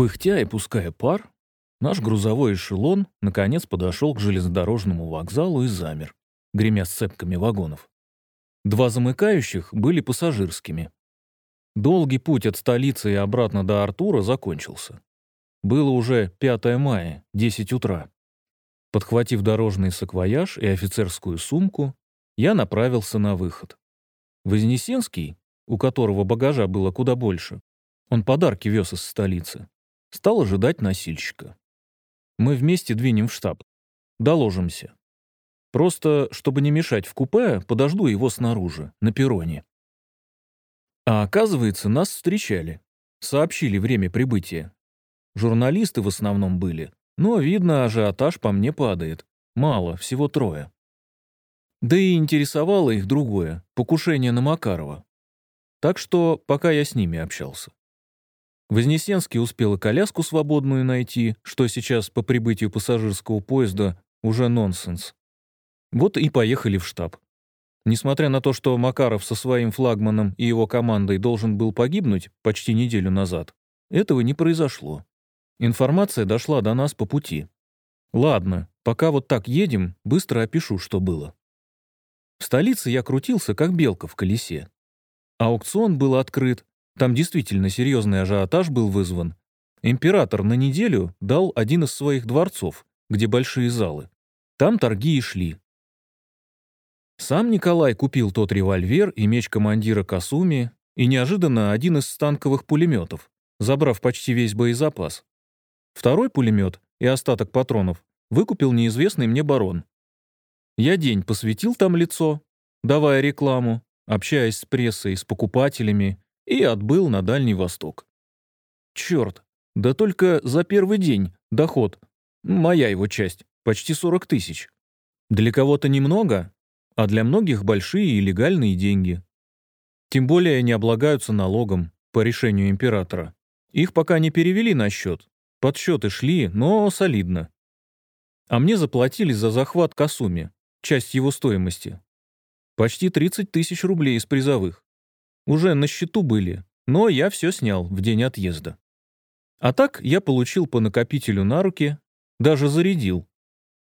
Пыхтя и пуская пар, наш грузовой эшелон наконец подошел к железнодорожному вокзалу и замер, гремя сцепками вагонов. Два замыкающих были пассажирскими. Долгий путь от столицы и обратно до Артура закончился. Было уже 5 мая, 10 утра. Подхватив дорожный саквояж и офицерскую сумку, я направился на выход. Вознесенский, у которого багажа было куда больше, он подарки вез из столицы, стал ожидать носильщика. Мы вместе двинем в штаб. Доложимся. Просто, чтобы не мешать в купе, подожду его снаружи, на перроне. А оказывается, нас встречали. Сообщили время прибытия. Журналисты в основном были, но, видно, ажиотаж по мне падает. Мало, всего трое. Да и интересовало их другое — покушение на Макарова. Так что пока я с ними общался. Вознесенский успел коляску свободную найти, что сейчас по прибытию пассажирского поезда уже нонсенс. Вот и поехали в штаб. Несмотря на то, что Макаров со своим флагманом и его командой должен был погибнуть почти неделю назад, этого не произошло. Информация дошла до нас по пути. Ладно, пока вот так едем, быстро опишу, что было. В столице я крутился, как белка в колесе. Аукцион был открыт, там действительно серьезный ажиотаж был вызван. Император на неделю дал один из своих дворцов, где большие залы. Там торги и шли. Сам Николай купил тот револьвер и меч командира Касуми и неожиданно один из станковых пулеметов, забрав почти весь боезапас. Второй пулемет и остаток патронов выкупил неизвестный мне барон. Я день посвятил там лицо, давая рекламу, общаясь с прессой, с покупателями, и отбыл на Дальний Восток. Черт, да только за первый день доход, моя его часть, почти 40 тысяч. Для кого-то немного, а для многих большие и легальные деньги. Тем более они облагаются налогом по решению императора. Их пока не перевели на счет, Подсчеты шли, но солидно. А мне заплатили за захват Касуми, часть его стоимости. Почти 30 тысяч рублей из призовых. Уже на счету были, но я все снял в день отъезда. А так я получил по накопителю на руки, даже зарядил.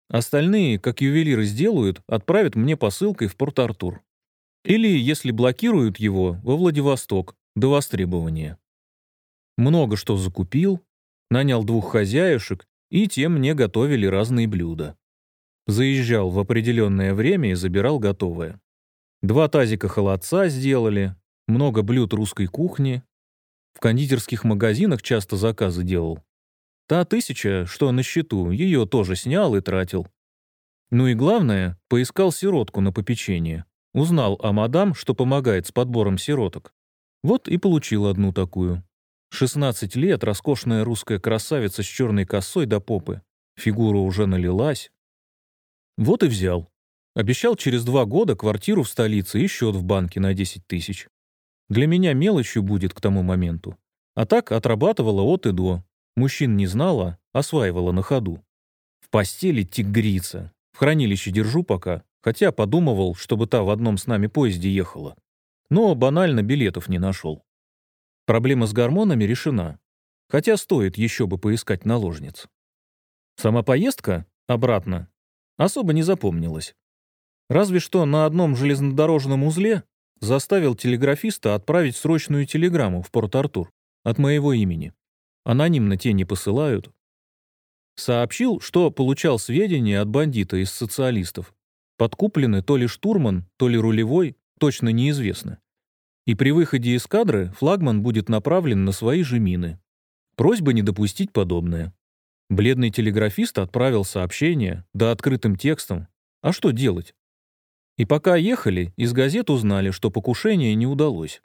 Остальные, как ювелиры сделают, отправят мне посылкой в Порт-Артур. Или, если блокируют его, во Владивосток, до востребования. Много что закупил, нанял двух хозяюшек, и те мне готовили разные блюда. Заезжал в определенное время и забирал готовое. Два тазика холодца сделали, много блюд русской кухни. В кондитерских магазинах часто заказы делал. Та тысяча, что на счету, ее тоже снял и тратил. Ну и главное, поискал сиротку на попечение. Узнал о мадам, что помогает с подбором сироток. Вот и получил одну такую. 16 лет, роскошная русская красавица с черной косой до попы. Фигура уже налилась. Вот и взял. Обещал через два года квартиру в столице и счет в банке на 10 тысяч. Для меня мелочью будет к тому моменту. А так отрабатывала от и до. Мужчин не знала, осваивала на ходу. В постели тигрица. В хранилище держу пока, хотя подумывал, чтобы та в одном с нами поезде ехала. Но банально билетов не нашел. Проблема с гормонами решена, хотя стоит еще бы поискать наложниц. Сама поездка обратно особо не запомнилась. Разве что на одном железнодорожном узле заставил телеграфиста отправить срочную телеграмму в Порт-Артур от моего имени. Анонимно те не посылают. Сообщил, что получал сведения от бандита из социалистов. Подкуплены то ли штурман, то ли рулевой, точно неизвестно. И при выходе из кадра флагман будет направлен на свои же мины. Просьба не допустить подобное. Бледный телеграфист отправил сообщение, да открытым текстом. А что делать? И пока ехали, из газет узнали, что покушение не удалось.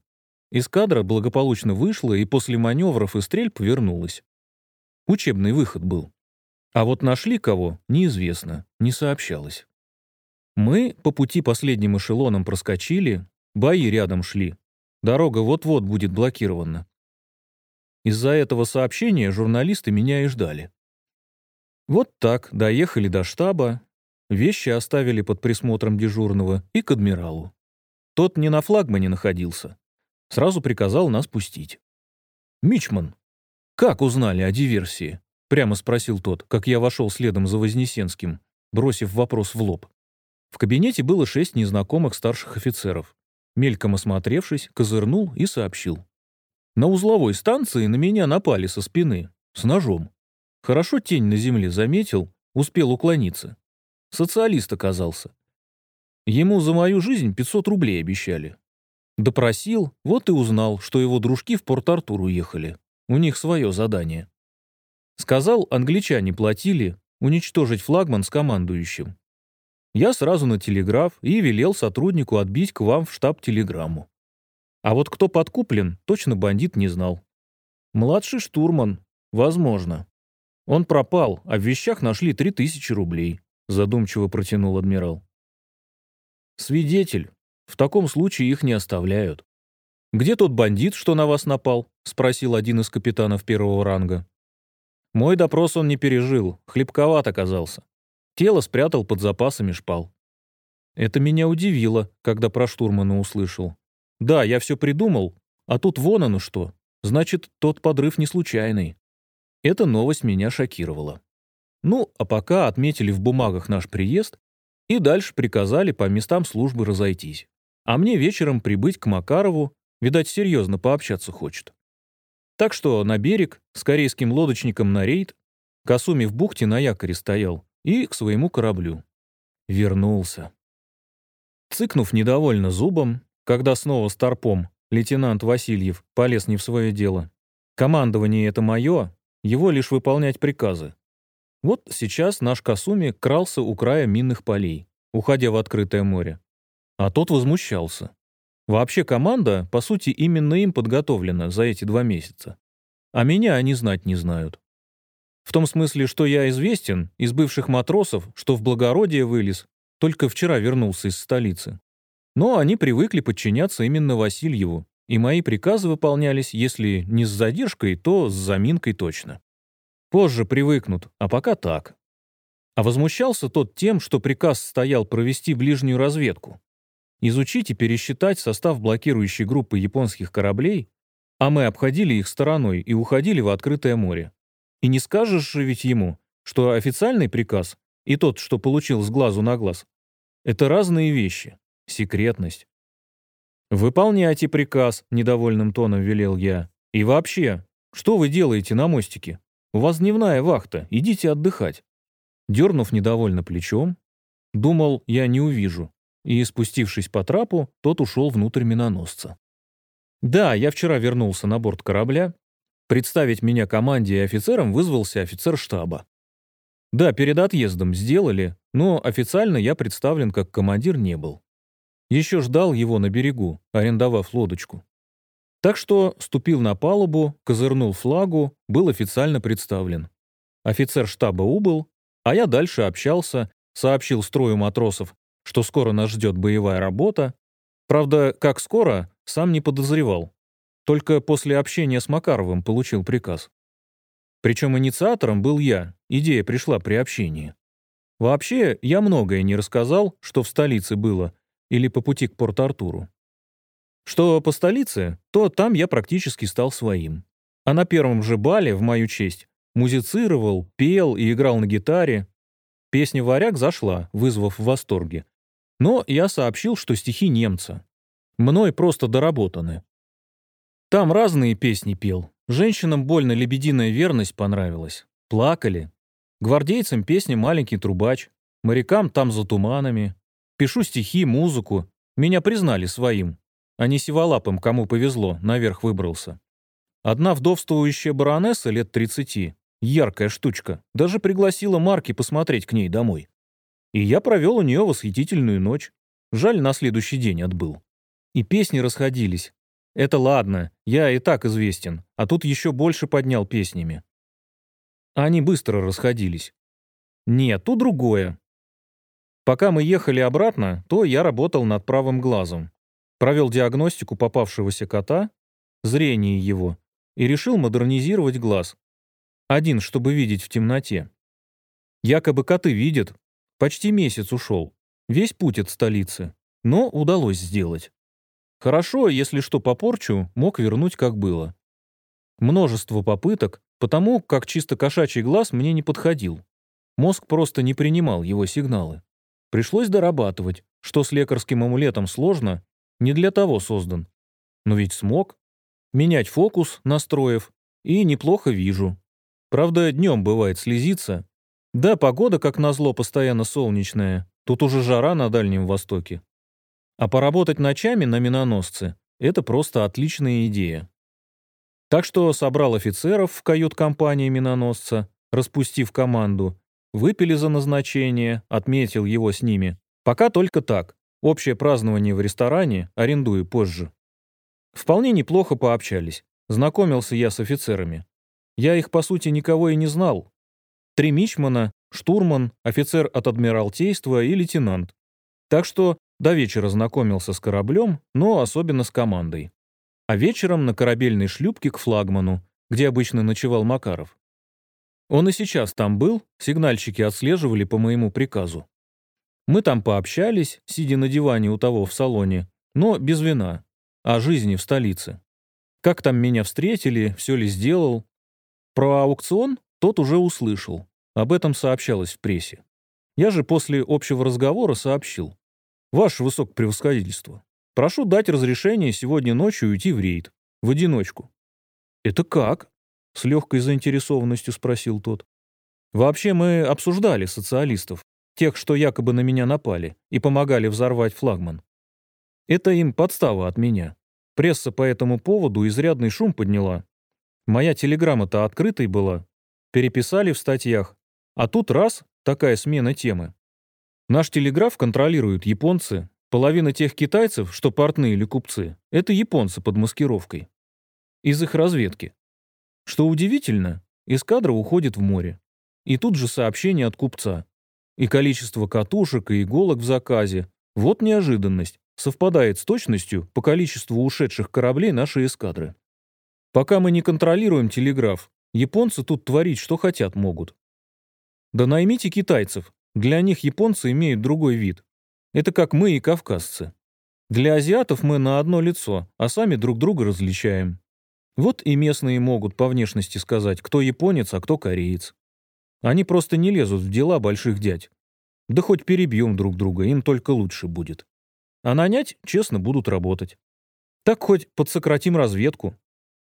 Из кадра благополучно вышло и после маневров и стрельб вернулась. Учебный выход был. А вот нашли кого, неизвестно, не сообщалось. Мы по пути последним эшелоном проскочили, бои рядом шли, Дорога вот-вот будет блокирована. Из-за этого сообщения журналисты меня и ждали. Вот так доехали до штаба, вещи оставили под присмотром дежурного и к адмиралу. Тот не на флагмане находился. Сразу приказал нас пустить. «Мичман, «Как узнали о диверсии?» — прямо спросил тот, как я вошел следом за Вознесенским, бросив вопрос в лоб. В кабинете было шесть незнакомых старших офицеров. Мельком осмотревшись, козырнул и сообщил. На узловой станции на меня напали со спины, с ножом. Хорошо тень на земле заметил, успел уклониться. Социалист оказался. Ему за мою жизнь 500 рублей обещали. Допросил, вот и узнал, что его дружки в Порт-Артур уехали. У них свое задание. Сказал, англичане платили, уничтожить флагман с командующим. Я сразу на телеграф и велел сотруднику отбить к вам в штаб телеграмму. А вот кто подкуплен, точно бандит не знал. Младший штурман, возможно. Он пропал, а в вещах нашли 3000 рублей, задумчиво протянул адмирал. Свидетель. В таком случае их не оставляют. «Где тот бандит, что на вас напал?» — спросил один из капитанов первого ранга. Мой допрос он не пережил, хлебковат оказался. Тело спрятал под запасами шпал. Это меня удивило, когда про штурмана услышал. Да, я все придумал, а тут вон оно что. Значит, тот подрыв не случайный. Эта новость меня шокировала. Ну, а пока отметили в бумагах наш приезд и дальше приказали по местам службы разойтись. А мне вечером прибыть к Макарову, видать, серьезно пообщаться хочет. Так что на берег, с корейским лодочником на рейд, Касуми в бухте на якоре стоял, и к своему кораблю. Вернулся. Цыкнув недовольно зубом, когда снова старпом лейтенант Васильев полез не в свое дело. Командование это мое, его лишь выполнять приказы. Вот сейчас наш Касуми крался у края минных полей, уходя в открытое море. А тот возмущался. Вообще команда, по сути, именно им подготовлена за эти два месяца. А меня они знать не знают. В том смысле, что я известен из бывших матросов, что в благородие вылез, только вчера вернулся из столицы. Но они привыкли подчиняться именно Васильеву, и мои приказы выполнялись, если не с задержкой, то с заминкой точно. Позже привыкнут, а пока так. А возмущался тот тем, что приказ стоял провести ближнюю разведку. Изучить и пересчитать состав блокирующей группы японских кораблей, а мы обходили их стороной и уходили в открытое море. И не скажешь же ведь ему, что официальный приказ и тот, что получил с глазу на глаз, это разные вещи, секретность. «Выполняйте приказ», — недовольным тоном велел я. «И вообще, что вы делаете на мостике? У вас дневная вахта, идите отдыхать». Дернув недовольно плечом, думал, я не увижу, и, спустившись по трапу, тот ушел внутрь миноносца. Да, я вчера вернулся на борт корабля Представить меня команде и офицерам вызвался офицер штаба. Да, перед отъездом сделали, но официально я представлен как командир не был. Еще ждал его на берегу, арендовав лодочку. Так что ступил на палубу, козырнул флагу, был официально представлен. Офицер штаба убыл, а я дальше общался, сообщил строю матросов, что скоро нас ждет боевая работа. Правда, как скоро, сам не подозревал. Только после общения с Макаровым получил приказ. Причем инициатором был я, идея пришла при общении. Вообще, я многое не рассказал, что в столице было, или по пути к Порт-Артуру. Что по столице, то там я практически стал своим. А на первом же бале, в мою честь, музицировал, пел и играл на гитаре. Песня «Варяг» зашла, вызвав в восторге. Но я сообщил, что стихи немца. Мной просто доработаны. Там разные песни пел. Женщинам больно лебединая верность понравилась. Плакали. Гвардейцам песня «Маленький трубач». Морякам там за туманами. Пишу стихи, музыку. Меня признали своим. А не сиволапым, кому повезло, наверх выбрался. Одна вдовствующая баронесса лет 30, яркая штучка, даже пригласила Марки посмотреть к ней домой. И я провел у нее восхитительную ночь. Жаль, на следующий день отбыл. И песни расходились, это ладно, я и так известен, а тут еще больше поднял песнями. Они быстро расходились. Нет, тут другое. Пока мы ехали обратно, то я работал над правым глазом. Провел диагностику попавшегося кота, зрение его, и решил модернизировать глаз. Один, чтобы видеть в темноте. Якобы коты видят. Почти месяц ушел. Весь путь от столицы. Но удалось сделать. Хорошо, если что попорчу, мог вернуть как было. Множество попыток, потому как чисто кошачий глаз мне не подходил. Мозг просто не принимал его сигналы. Пришлось дорабатывать, что с лекарским амулетом сложно, не для того создан. Но ведь смог. Менять фокус, настроев, и неплохо вижу. Правда, днем бывает слезиться. Да, погода, как назло, постоянно солнечная. Тут уже жара на Дальнем Востоке. А поработать ночами на миноносце — это просто отличная идея. Так что собрал офицеров в кают-компании миноносца, распустив команду, выпили за назначение, отметил его с ними. Пока только так. Общее празднование в ресторане арендую позже. Вполне неплохо пообщались. Знакомился я с офицерами. Я их, по сути, никого и не знал. Три мичмана, штурман, офицер от Адмиралтейства и лейтенант. Так что до вечера знакомился с кораблем, но особенно с командой. А вечером на корабельной шлюпке к флагману, где обычно ночевал Макаров. Он и сейчас там был, сигнальщики отслеживали по моему приказу. Мы там пообщались, сидя на диване у того в салоне, но без вина, о жизни в столице. Как там меня встретили, все ли сделал, про аукцион тот уже услышал. Об этом сообщалось в прессе. Я же после общего разговора сообщил. «Ваше высокопревосходительство, прошу дать разрешение сегодня ночью уйти в рейд. В одиночку». «Это как?» — с легкой заинтересованностью спросил тот. «Вообще мы обсуждали социалистов, тех, что якобы на меня напали и помогали взорвать флагман. Это им подстава от меня. Пресса по этому поводу изрядный шум подняла, Моя телеграмма-то открытой была. Переписали в статьях. А тут раз, такая смена темы. Наш телеграф контролируют японцы. Половина тех китайцев, что портные или купцы, это японцы под маскировкой. Из их разведки. Что удивительно, эскадра уходит в море. И тут же сообщение от купца. И количество катушек и иголок в заказе. Вот неожиданность. Совпадает с точностью по количеству ушедших кораблей нашей эскадры. Пока мы не контролируем телеграф, японцы тут творить, что хотят, могут. Да наймите китайцев. Для них японцы имеют другой вид. Это как мы и кавказцы. Для азиатов мы на одно лицо, а сами друг друга различаем. Вот и местные могут по внешности сказать, кто японец, а кто кореец. Они просто не лезут в дела больших дядь. Да хоть перебьем друг друга, им только лучше будет. А нанять, честно, будут работать. Так хоть подсократим разведку,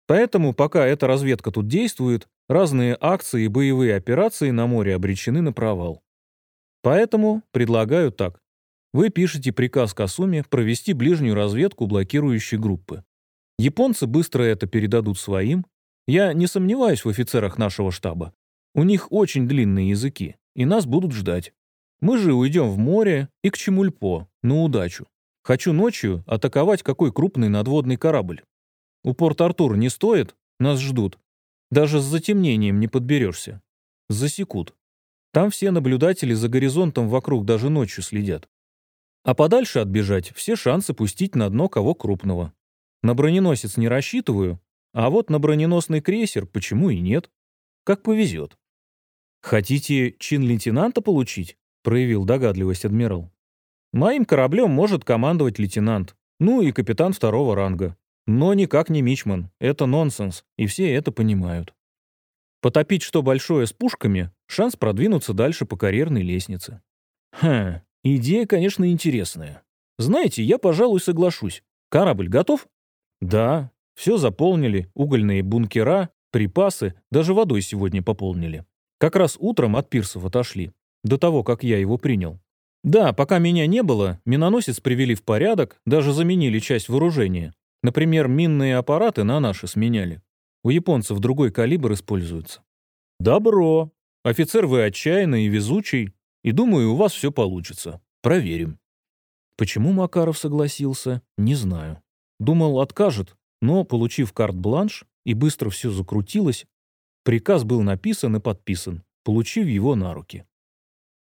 Поэтому, пока эта разведка тут действует, разные акции и боевые операции на море обречены на провал. Поэтому предлагаю так. Вы пишете приказ Касуме провести ближнюю разведку блокирующей группы. Японцы быстро это передадут своим. Я не сомневаюсь в офицерах нашего штаба. У них очень длинные языки, и нас будут ждать. Мы же уйдем в море и к Чемульпо, на удачу. Хочу ночью атаковать какой крупный надводный корабль. У Порт-Артур не стоит? Нас ждут. Даже с затемнением не подберешься. Засекут. Там все наблюдатели за горизонтом вокруг даже ночью следят. А подальше отбежать все шансы пустить на дно кого крупного. На броненосец не рассчитываю, а вот на броненосный крейсер почему и нет. Как повезет. «Хотите чин лейтенанта получить?» — проявил догадливость адмирал. «Моим кораблем может командовать лейтенант, ну и капитан второго ранга. Но никак не Мичман. Это нонсенс, и все это понимают. Потопить что большое с пушками — шанс продвинуться дальше по карьерной лестнице. Хм, идея, конечно, интересная. Знаете, я, пожалуй, соглашусь. Корабль готов? Да, все заполнили, угольные бункера, припасы, даже водой сегодня пополнили. Как раз утром от пирсов отошли, до того, как я его принял. Да, пока меня не было, миноносец привели в порядок, даже заменили часть вооружения. Например, минные аппараты на наши сменяли. У японцев другой калибр используется. Добро. Офицер вы отчаянный и везучий, и думаю, у вас все получится. Проверим. Почему Макаров согласился, не знаю. Думал, откажет, но, получив карт-бланш, и быстро все закрутилось, приказ был написан и подписан, получив его на руки.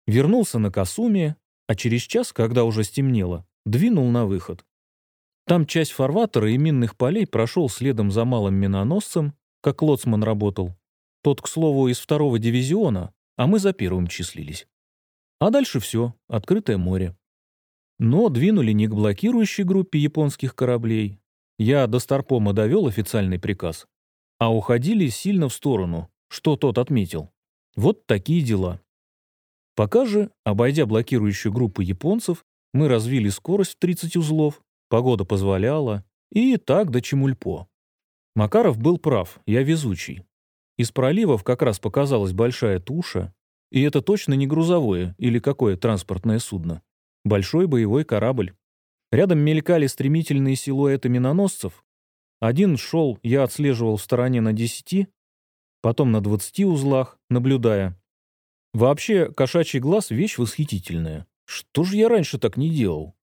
Вернулся на Касуме, а через час, когда уже стемнело, двинул на выход. Там часть фарватера и минных полей прошел следом за малым миноносцем, как лоцман работал. Тот, к слову, из второго дивизиона, а мы за первым числились. А дальше все, открытое море. Но двинули не к блокирующей группе японских кораблей. Я до Старпома довел официальный приказ. А уходили сильно в сторону, что тот отметил. Вот такие дела. Пока же, обойдя блокирующую группу японцев, мы развили скорость в 30 узлов, погода позволяла, и так до Чемульпо. Макаров был прав, я везучий. Из проливов как раз показалась большая туша, и это точно не грузовое или какое транспортное судно. Большой боевой корабль. Рядом мелькали стремительные силуэты миноносцев. Один шел, я отслеживал в стороне на десяти, потом на двадцати узлах, наблюдая. Вообще, кошачий глаз — вещь восхитительная. Что же я раньше так не делал?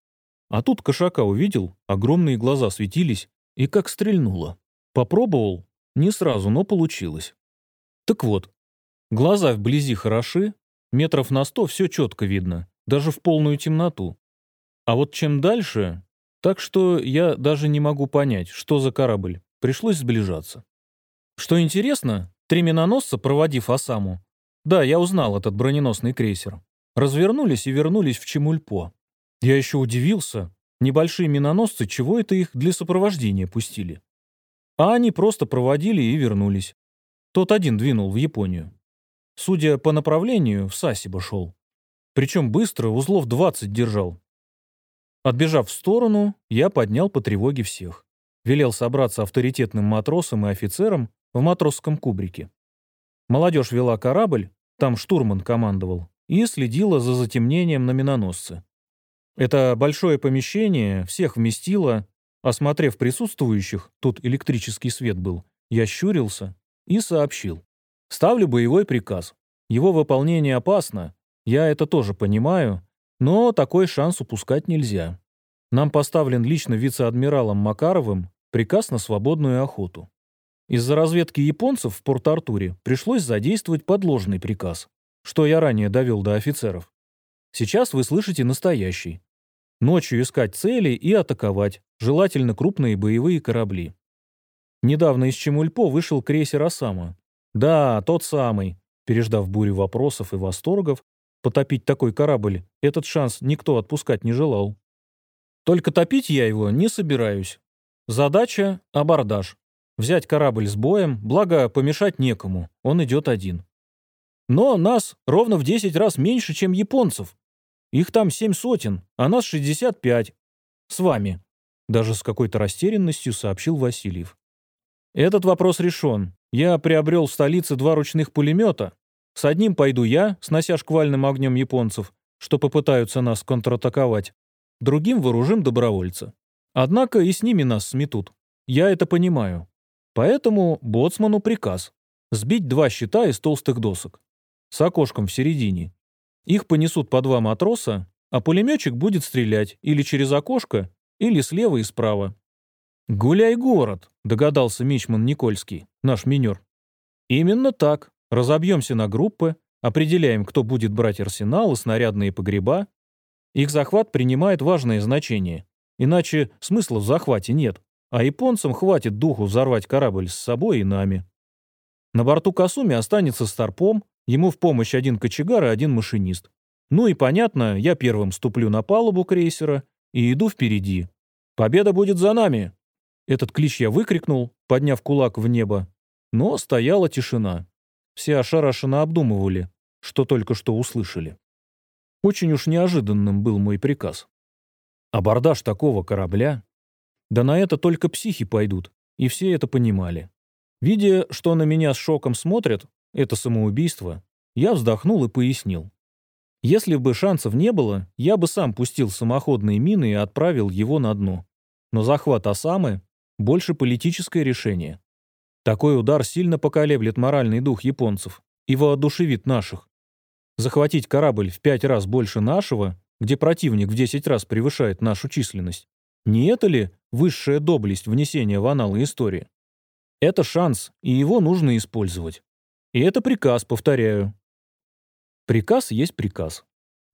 А тут кошака увидел, огромные глаза светились, и как стрельнуло. Попробовал, не сразу, но получилось. Так вот, глаза вблизи хороши, метров на сто все четко видно, даже в полную темноту. А вот чем дальше, так что я даже не могу понять, что за корабль. Пришлось сближаться. Что интересно, три миноносца, проводив Осаму, да, я узнал этот броненосный крейсер, развернулись и вернулись в Чемульпо. Я еще удивился, небольшие миноносцы, чего это их для сопровождения пустили. А они просто проводили и вернулись. Тот один двинул в Японию. Судя по направлению, в Сасиба шел. Причем быстро, узлов 20 держал, Отбежав в сторону, я поднял по тревоге всех. Велел собраться авторитетным матросам и офицерам в матросском кубрике. Молодежь вела корабль, там штурман командовал, и следила за затемнением на миноносце. Это большое помещение всех вместило. Осмотрев присутствующих, тут электрический свет был, я щурился и сообщил. Ставлю боевой приказ. Его выполнение опасно, я это тоже понимаю, но такой шанс упускать нельзя. Нам поставлен лично вице-адмиралом Макаровым приказ на свободную охоту. Из-за разведки японцев в Порт-Артуре пришлось задействовать подложный приказ, что я ранее довел до офицеров. Сейчас вы слышите настоящий. Ночью искать цели и атаковать, желательно крупные боевые корабли. Недавно из Чемульпо вышел крейсер «Осама». Да, тот самый. Переждав бурю вопросов и восторгов, Потопить такой корабль этот шанс никто отпускать не желал. Только топить я его не собираюсь. Задача — абордаж. Взять корабль с боем, благо помешать некому, он идет один. Но нас ровно в 10 раз меньше, чем японцев. Их там семь сотен, а нас 65. С вами. Даже с какой-то растерянностью сообщил Васильев. Этот вопрос решен. Я приобрел в столице два ручных пулемета, с одним пойду я, снося шквальным огнем японцев, что попытаются нас контратаковать. Другим вооружим добровольца. Однако и с ними нас сметут. Я это понимаю. Поэтому боцману приказ сбить два щита из толстых досок. С окошком в середине. Их понесут по два матроса, а пулеметчик будет стрелять или через окошко, или слева и справа. «Гуляй, город», — догадался Мичман Никольский, наш минер. «Именно так. Разобьемся на группы, определяем, кто будет брать арсенал и снарядные погреба. Их захват принимает важное значение. Иначе смысла в захвате нет, а японцам хватит духу взорвать корабль с собой и нами. На борту Касуми останется Старпом, ему в помощь один кочегар и один машинист. Ну и понятно, я первым ступлю на палубу крейсера и иду впереди. Победа будет за нами. Этот клич я выкрикнул, подняв кулак в небо, но стояла тишина. Все ошарашенно обдумывали, что только что услышали. Очень уж неожиданным был мой приказ. Абордаж такого корабля? Да на это только психи пойдут, и все это понимали. Видя, что на меня с шоком смотрят, это самоубийство, я вздохнул и пояснил. Если бы шансов не было, я бы сам пустил самоходные мины и отправил его на дно. Но захват Осамы — больше политическое решение. Такой удар сильно поколеблет моральный дух японцев и воодушевит наших. Захватить корабль в пять раз больше нашего, где противник в десять раз превышает нашу численность, не это ли высшая доблесть внесения в аналы истории? Это шанс, и его нужно использовать. И это приказ, повторяю. Приказ есть приказ.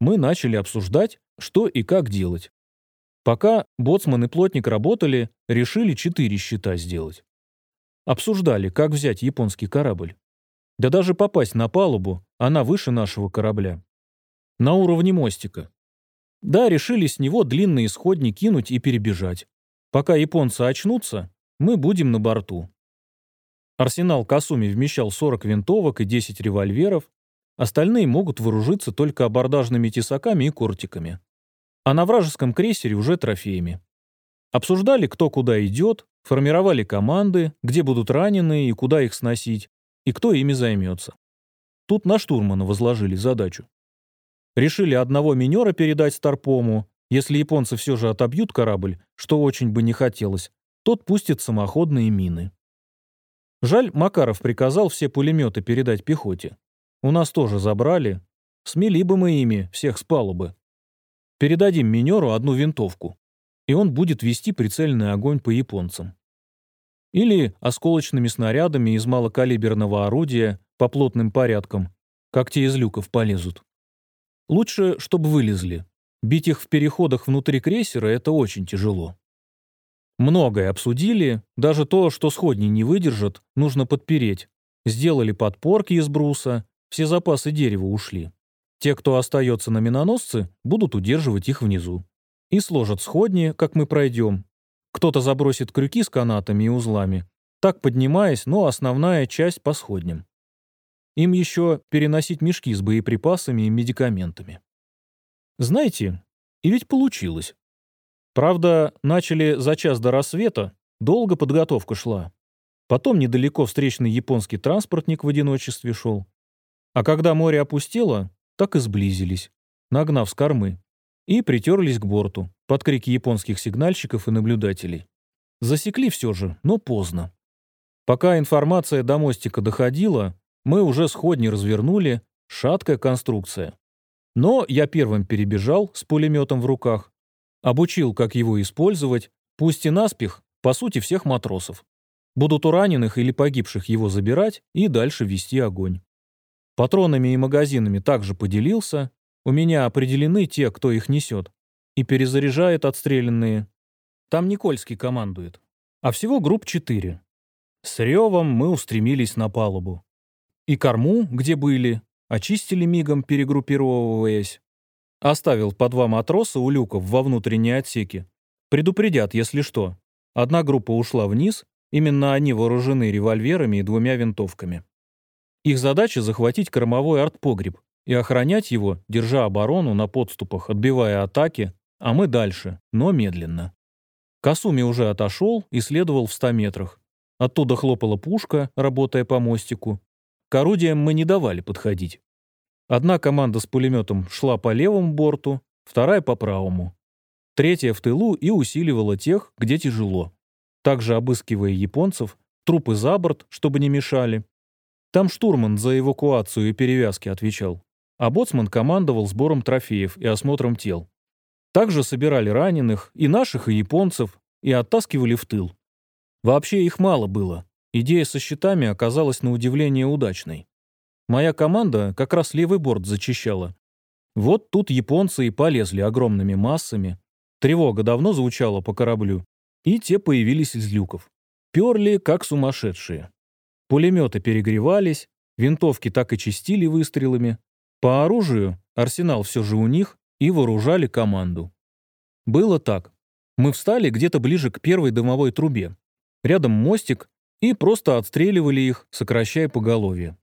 Мы начали обсуждать, что и как делать. Пока боцман и плотник работали, решили четыре счета сделать. Обсуждали, как взять японский корабль. Да даже попасть на палубу, она выше нашего корабля. На уровне мостика. Да, решили с него длинные сходни кинуть и перебежать. Пока японцы очнутся, мы будем на борту. Арсенал Касуми вмещал 40 винтовок и 10 револьверов, остальные могут вооружиться только абордажными тесаками и кортиками. А на вражеском крейсере уже трофеями. Обсуждали, кто куда идет, формировали команды, где будут раненые и куда их сносить, и кто ими займется. Тут на штурмана возложили задачу. Решили одного минера передать Старпому, если японцы все же отобьют корабль, что очень бы не хотелось, тот пустит самоходные мины. Жаль, Макаров приказал все пулеметы передать пехоте. У нас тоже забрали. Смели бы мы ими всех с палубы. Передадим минеру одну винтовку, и он будет вести прицельный огонь по японцам. Или осколочными снарядами из малокалиберного орудия по плотным порядкам, как те из люков полезут. Лучше, чтобы вылезли. Бить их в переходах внутри крейсера — это очень тяжело. Многое обсудили, даже то, что сходни не выдержат, нужно подпереть. Сделали подпорки из бруса, все запасы дерева ушли. Те, кто остается на миноносце, будут удерживать их внизу. И сложат сходни, как мы пройдем. Кто-то забросит крюки с канатами и узлами, так поднимаясь, но основная часть по сходням. Им еще переносить мешки с боеприпасами и медикаментами. Знаете, и ведь получилось. Правда, начали за час до рассвета, долго подготовка шла. Потом недалеко встречный японский транспортник в одиночестве шел. А когда море опустело, так и сблизились, нагнав с кормы, и притерлись к борту, под крики японских сигнальщиков и наблюдателей. Засекли все же, но поздно. Пока информация до мостика доходила, мы уже сходни развернули, шаткая конструкция. Но я первым перебежал с пулеметом в руках, Обучил, как его использовать, пусть и наспех, по сути, всех матросов. Будут у или погибших его забирать и дальше вести огонь. Патронами и магазинами также поделился. У меня определены те, кто их несет. И перезаряжает отстрелянные. Там Никольский командует. А всего групп четыре. С ревом мы устремились на палубу. И корму, где были, очистили мигом, перегруппировываясь. Оставил по два матроса у люков во внутренней отсеке. Предупредят, если что. Одна группа ушла вниз, именно они вооружены револьверами и двумя винтовками. Их задача захватить кормовой артпогреб и охранять его, держа оборону на подступах, отбивая атаки, а мы дальше, но медленно. Касуми уже отошел и следовал в 100 метрах. Оттуда хлопала пушка, работая по мостику. К орудиям мы не давали подходить. Одна команда с пулеметом шла по левому борту, вторая по правому. Третья в тылу и усиливала тех, где тяжело. Также обыскивая японцев, трупы за борт, чтобы не мешали. Там штурман за эвакуацию и перевязки отвечал, а боцман командовал сбором трофеев и осмотром тел. Также собирали раненых, и наших, и японцев, и оттаскивали в тыл. Вообще их мало было. Идея со щитами оказалась на удивление удачной. Моя команда как раз левый борт зачищала. Вот тут японцы и полезли огромными массами. Тревога давно звучала по кораблю. И те появились из люков. Перли, как сумасшедшие. Пулеметы перегревались, винтовки так и чистили выстрелами. По оружию арсенал все же у них и вооружали команду. Было так. Мы встали где-то ближе к первой дымовой трубе. Рядом мостик и просто отстреливали их, сокращая поголовье.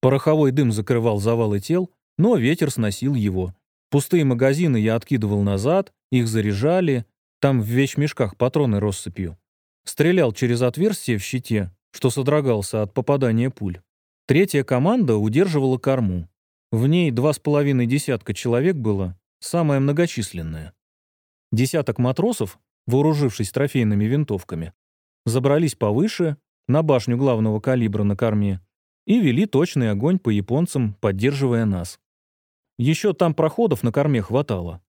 Пороховой дым закрывал завалы тел, но ветер сносил его. Пустые магазины я откидывал назад, их заряжали, там в вещмешках патроны россыпью. Стрелял через отверстие в щите, что содрогался от попадания пуль. Третья команда удерживала корму. В ней два с половиной десятка человек было, самое многочисленное. Десяток матросов, вооружившись трофейными винтовками, забрались повыше, на башню главного калибра на корме, и вели точный огонь по японцам, поддерживая нас. Еще там проходов на корме хватало.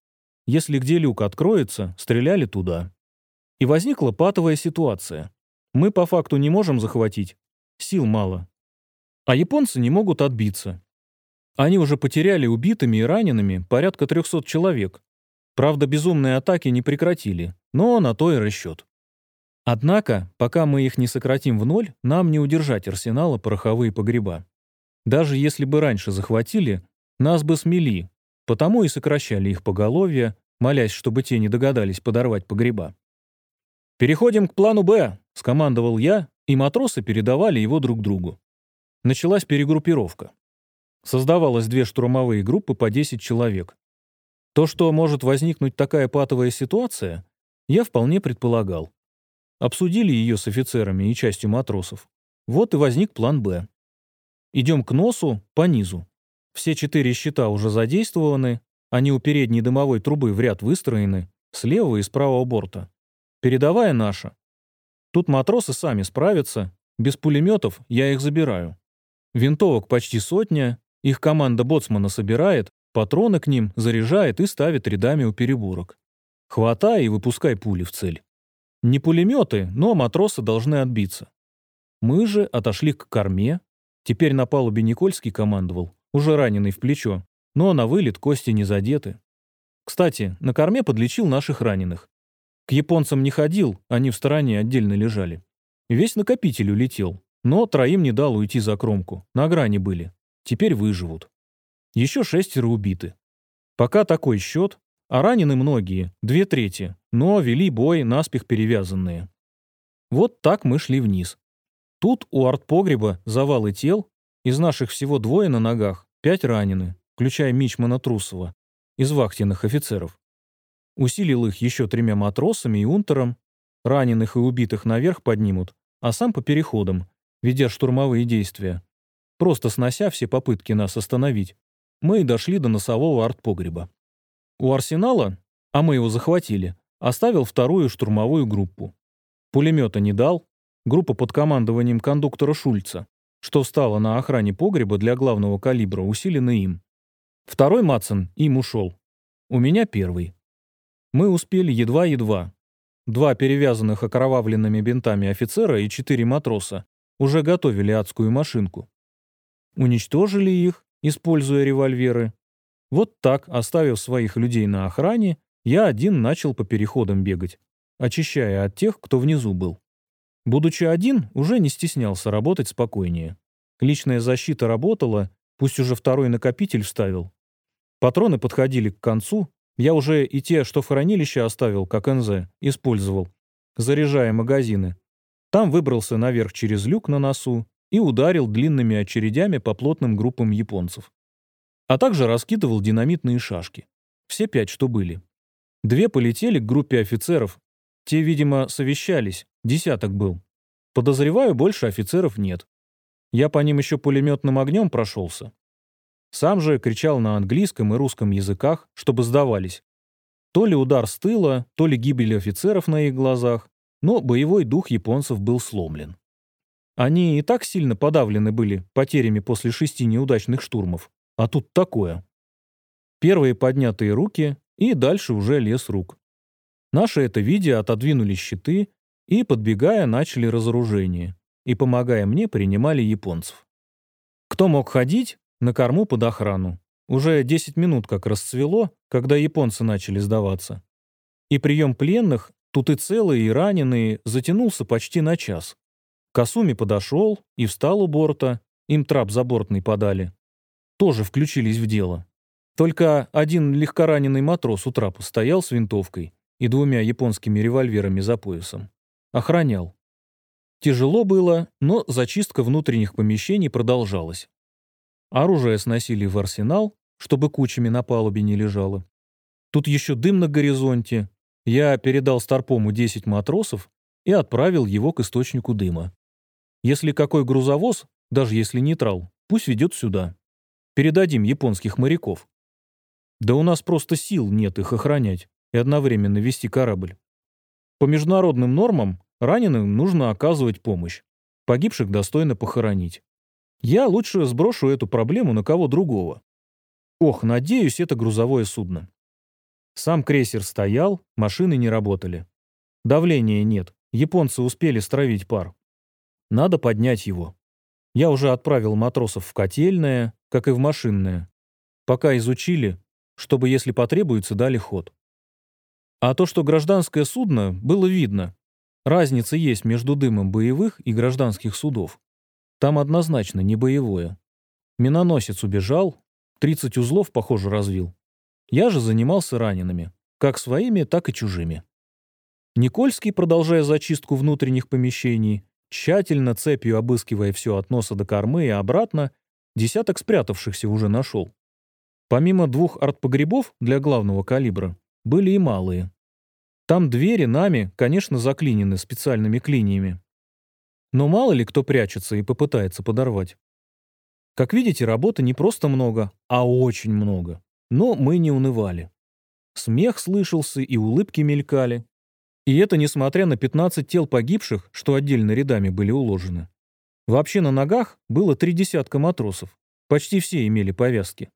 Если где люк откроется, стреляли туда. И возникла патовая ситуация. Мы по факту не можем захватить, сил мало. А японцы не могут отбиться. Они уже потеряли убитыми и ранеными порядка 300 человек. Правда, безумные атаки не прекратили, но на то и расчет. Однако, пока мы их не сократим в ноль, нам не удержать арсенала пороховые погреба. Даже если бы раньше захватили, нас бы смели, потому и сокращали их поголовье, молясь, чтобы те не догадались подорвать погреба. «Переходим к плану «Б», — скомандовал я, и матросы передавали его друг другу. Началась перегруппировка. Создавалось две штурмовые группы по 10 человек. То, что может возникнуть такая патовая ситуация, я вполне предполагал. Обсудили ее с офицерами и частью матросов. Вот и возник план «Б». Идем к носу, по низу. Все четыре щита уже задействованы, они у передней дымовой трубы в ряд выстроены, с левого и с правого борта. Передовая наша. Тут матросы сами справятся, без пулеметов я их забираю. Винтовок почти сотня, их команда боцмана собирает, патроны к ним заряжает и ставит рядами у переборок. Хватай и выпускай пули в цель. Не пулеметы, но матросы должны отбиться. Мы же отошли к корме. Теперь на палубе Никольский командовал, уже раненый в плечо, но на вылет кости не задеты. Кстати, на корме подлечил наших раненых. К японцам не ходил, они в стороне отдельно лежали. Весь накопитель улетел, но троим не дал уйти за кромку, на грани были. Теперь выживут. Еще шестеро убиты. Пока такой счет, а ранены многие, две трети, но вели бой наспех перевязанные. Вот так мы шли вниз. Тут у артпогреба завалы тел, из наших всего двое на ногах, пять ранены, включая Мичмана Трусова, из вахтенных офицеров. Усилил их еще тремя матросами и унтером, раненых и убитых наверх поднимут, а сам по переходам, ведя штурмовые действия, просто снося все попытки нас остановить, мы и дошли до носового артпогреба. У арсенала, а мы его захватили, оставил вторую штурмовую группу. Пулемета не дал, группа под командованием кондуктора Шульца, что встала на охране погреба для главного калибра, усилена им. Второй Матсон им ушел. У меня первый. Мы успели едва-едва. Два перевязанных окровавленными бинтами офицера и четыре матроса уже готовили адскую машинку. Уничтожили их, используя револьверы, вот так, оставив своих людей на охране, я один начал по переходам бегать, очищая от тех, кто внизу был. Будучи один, уже не стеснялся работать спокойнее. Личная защита работала, пусть уже второй накопитель вставил. Патроны подходили к концу, я уже и те, что в хранилище оставил, как НЗ, использовал, заряжая магазины. Там выбрался наверх через люк на носу и ударил длинными очередями по плотным группам японцев а также раскидывал динамитные шашки. Все пять, что были. Две полетели к группе офицеров. Те, видимо, совещались, десяток был. Подозреваю, больше офицеров нет. Я по ним еще пулеметным огнем прошелся. Сам же кричал на английском и русском языках, чтобы сдавались. То ли удар с тыла, то ли гибель офицеров на их глазах, но боевой дух японцев был сломлен. Они и так сильно подавлены были потерями после шести неудачных штурмов, а тут такое. Первые поднятые руки, и дальше уже лес рук. Наши это видя отодвинули щиты и, подбегая, начали разоружение. И, помогая мне, принимали японцев. Кто мог ходить, на корму под охрану. Уже 10 минут как расцвело, когда японцы начали сдаваться. И прием пленных, тут и целые, и раненые, затянулся почти на час. Касуми подошел и встал у борта, им трап забортный подали тоже включились в дело. Только один легкораненый матрос у трапа стоял с винтовкой и двумя японскими револьверами за поясом. Охранял. Тяжело было, но зачистка внутренних помещений продолжалась. Оружие сносили в арсенал, чтобы кучами на палубе не лежало. Тут еще дым на горизонте. Я передал Старпому 10 матросов и отправил его к источнику дыма. Если какой грузовоз, даже если нейтрал, пусть ведет сюда. Передадим японских моряков. Да у нас просто сил нет их охранять и одновременно вести корабль. По международным нормам раненым нужно оказывать помощь. Погибших достойно похоронить. Я лучше сброшу эту проблему на кого другого. Ох, надеюсь, это грузовое судно. Сам крейсер стоял, машины не работали. Давления нет, японцы успели стравить пар. Надо поднять его. Я уже отправил матросов в котельное, как и в машинное. Пока изучили, чтобы, если потребуется, дали ход. А то, что гражданское судно, было видно. Разница есть между дымом боевых и гражданских судов. Там однозначно не боевое. Миноносец убежал, 30 узлов, похоже, развил. Я же занимался ранеными, как своими, так и чужими. Никольский, продолжая зачистку внутренних помещений, тщательно цепью обыскивая все от носа до кормы и обратно, десяток спрятавшихся уже нашел. Помимо двух артпогребов для главного калибра, были и малые. Там двери нами, конечно, заклинены специальными клиниями. Но мало ли кто прячется и попытается подорвать. Как видите, работы не просто много, а очень много. Но мы не унывали. Смех слышался и улыбки мелькали. И это несмотря на 15 тел погибших, что отдельно рядами были уложены. Вообще на ногах было три десятка матросов. Почти все имели повязки.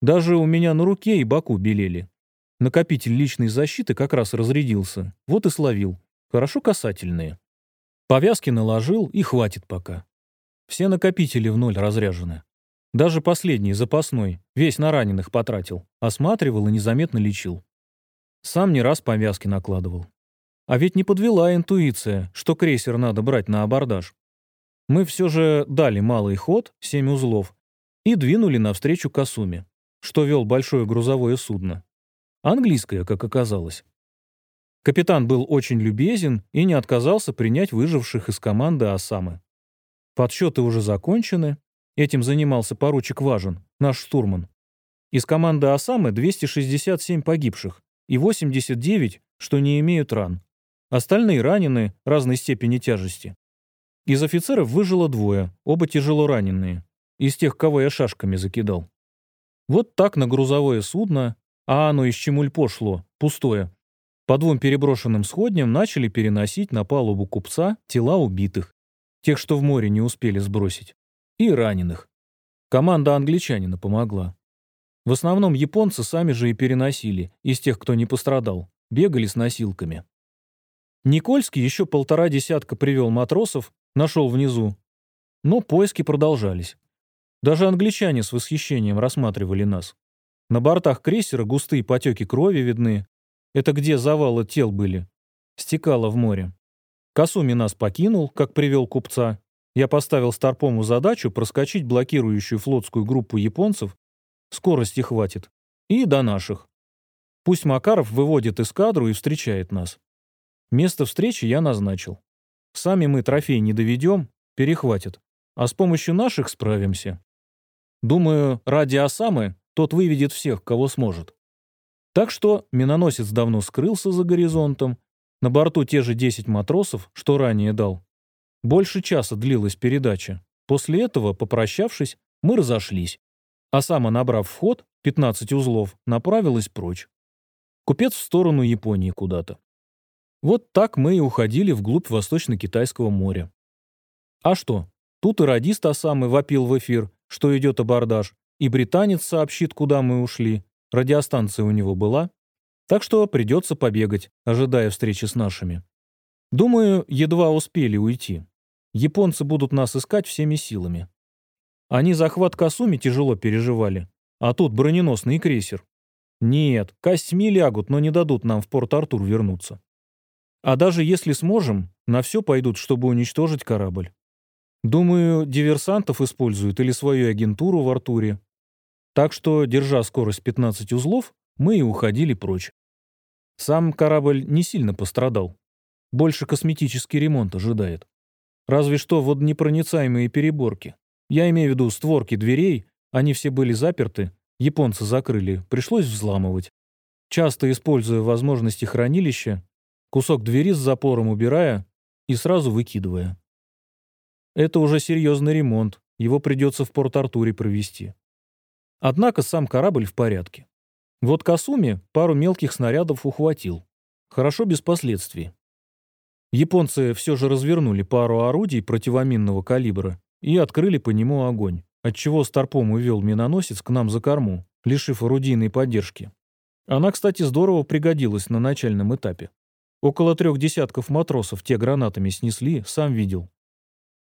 Даже у меня на руке и боку белели. Накопитель личной защиты как раз разрядился. Вот и словил. Хорошо касательные. Повязки наложил и хватит пока. Все накопители в ноль разряжены. Даже последний, запасной, весь на раненых потратил. Осматривал и незаметно лечил. Сам не раз повязки накладывал. А ведь не подвела интуиция, что крейсер надо брать на абордаж. Мы все же дали малый ход, семь узлов, и двинули навстречу Касуме что вел большое грузовое судно. Английское, как оказалось. Капитан был очень любезен и не отказался принять выживших из команды Осамы. Подсчеты уже закончены. Этим занимался поручик Важен, наш штурман. Из команды Осамы 267 погибших и 89, что не имеют ран. Остальные ранены разной степени тяжести. Из офицеров выжило двое, оба тяжело раненые. Из тех, кого я шашками закидал. Вот так на грузовое судно, а оно из Чемульпо шло, пустое, по двум переброшенным сходням начали переносить на палубу купца тела убитых, тех, что в море не успели сбросить, и раненых. Команда англичанина помогла. В основном японцы сами же и переносили, из тех, кто не пострадал, бегали с носилками. Никольский еще полтора десятка привел матросов, нашел внизу. Но поиски продолжались. Даже англичане с восхищением рассматривали нас. На бортах крейсера густые потеки крови видны. Это где завалы тел были. Стекало в море. Касуми нас покинул, как привел купца. Я поставил Старпому задачу проскочить блокирующую флотскую группу японцев. Скорости хватит. И до наших. Пусть Макаров выводит эскадру и встречает нас. Место встречи я назначил. Сами мы трофей не доведем, перехватят. А с помощью наших справимся. Думаю, ради Осамы тот выведет всех, кого сможет. Так что миноносец давно скрылся за горизонтом. На борту те же 10 матросов, что ранее дал. Больше часа длилась передача. После этого, попрощавшись, мы разошлись. Осама, набрав вход, 15 узлов, направилась прочь. Купец в сторону Японии куда-то. Вот так мы и уходили вглубь Восточно-Китайского моря. А что, тут и радист Осамы вопил в эфир, что идет абордаж, и британец сообщит, куда мы ушли. Радиостанция у него была. Так что придется побегать, ожидая встречи с нашими. Думаю, едва успели уйти. Японцы будут нас искать всеми силами. Они захват Касуми тяжело переживали, а тут броненосный крейсер. Нет, костьми лягут, но не дадут нам в Порт-Артур вернуться. А даже если сможем, на все пойдут, чтобы уничтожить корабль. Думаю, диверсантов используют или свою агентуру в Артуре. Так что, держа скорость 15 узлов, мы и уходили прочь. Сам корабль не сильно пострадал. Больше косметический ремонт ожидает. Разве что водонепроницаемые переборки. Я имею в виду створки дверей, они все были заперты, японцы закрыли, пришлось взламывать. Часто используя возможности хранилища, кусок двери с запором убирая и сразу выкидывая. Это уже серьезный ремонт, его придется в Порт-Артуре провести. Однако сам корабль в порядке. Вот Касуми пару мелких снарядов ухватил. Хорошо без последствий. Японцы все же развернули пару орудий противоминного калибра и открыли по нему огонь, отчего Старпом увел миноносец к нам за корму, лишив орудийной поддержки. Она, кстати, здорово пригодилась на начальном этапе. Около трех десятков матросов те гранатами снесли, сам видел.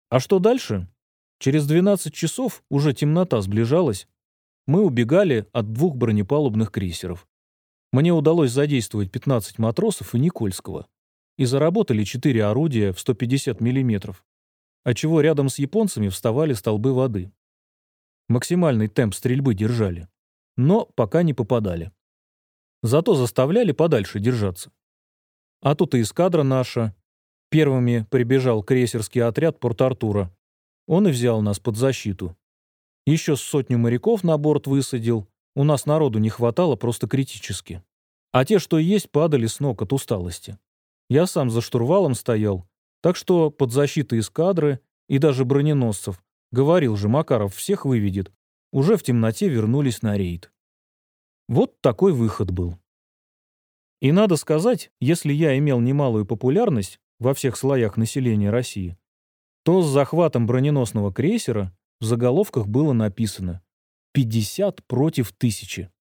А что дальше? Через 12 часов уже темнота сближалась. Мы убегали от двух бронепалубных крейсеров. Мне удалось задействовать 15 матросов и Никольского. И заработали 4 орудия в 150 мм, отчего рядом с японцами вставали столбы воды. Максимальный темп стрельбы держали. Но пока не попадали. Зато заставляли подальше держаться. А тут и эскадра наша, Первыми прибежал крейсерский отряд Порт-Артура. Он и взял нас под защиту. Еще сотню моряков на борт высадил. У нас народу не хватало просто критически. А те, что есть, падали с ног от усталости. Я сам за штурвалом стоял, так что под защитой эскадры и даже броненосцев, говорил же, Макаров всех выведет, уже в темноте вернулись на рейд. Вот такой выход был. И надо сказать, если я имел немалую популярность во всех слоях населения России, то с захватом броненосного крейсера в заголовках было написано 50 против тысячи.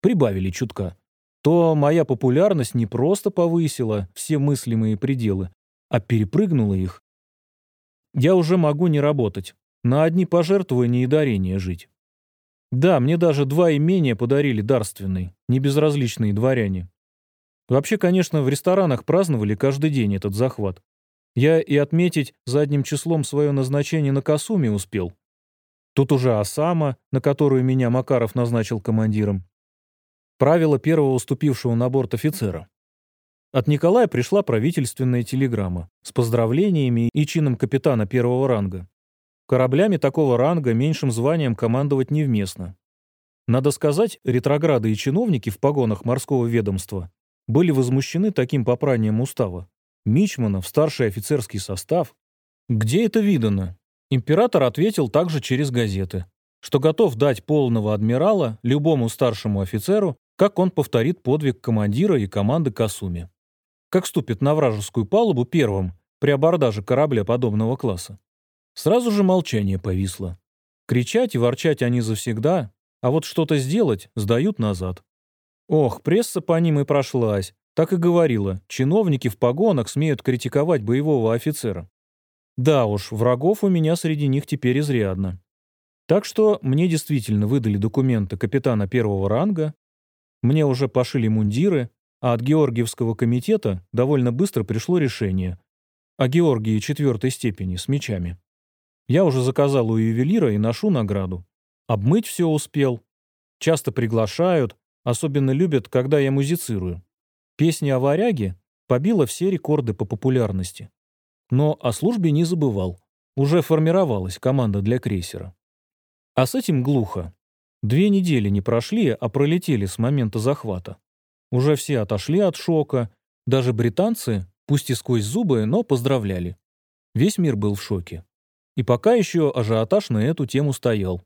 Прибавили чутка. То моя популярность не просто повысила все мыслимые пределы, а перепрыгнула их. Я уже могу не работать, на одни пожертвования и дарения жить. Да, мне даже два имения подарили дарственные, небезразличные дворяне. Вообще, конечно, в ресторанах праздновали каждый день этот захват. Я и отметить задним числом свое назначение на Касуме успел. Тут уже Осама, на которую меня Макаров назначил командиром. Правило первого уступившего на борт офицера. От Николая пришла правительственная телеграмма с поздравлениями и чином капитана первого ранга. Кораблями такого ранга меньшим званием командовать невместно. Надо сказать, ретрограды и чиновники в погонах морского ведомства были возмущены таким попранием устава. Мичмана в старший офицерский состав. Где это видано? Император ответил также через газеты, что готов дать полного адмирала любому старшему офицеру, как он повторит подвиг командира и команды Касуми. Как ступит на вражескую палубу первым при абордаже корабля подобного класса. Сразу же молчание повисло. Кричать и ворчать они завсегда, а вот что-то сделать сдают назад. Ох, пресса по ним и прошлась. Так и говорила, чиновники в погонах смеют критиковать боевого офицера. Да уж, врагов у меня среди них теперь изрядно. Так что мне действительно выдали документы капитана первого ранга, мне уже пошили мундиры, а от Георгиевского комитета довольно быстро пришло решение о Георгии четвертой степени с мечами. Я уже заказал у ювелира и ношу награду. Обмыть все успел. Часто приглашают, особенно любят, когда я музицирую. Песня о варяге побила все рекорды по популярности. Но о службе не забывал. Уже формировалась команда для крейсера. А с этим глухо. Две недели не прошли, а пролетели с момента захвата. Уже все отошли от шока. Даже британцы, пусть и сквозь зубы, но поздравляли. Весь мир был в шоке. И пока еще ажиотаж на эту тему стоял.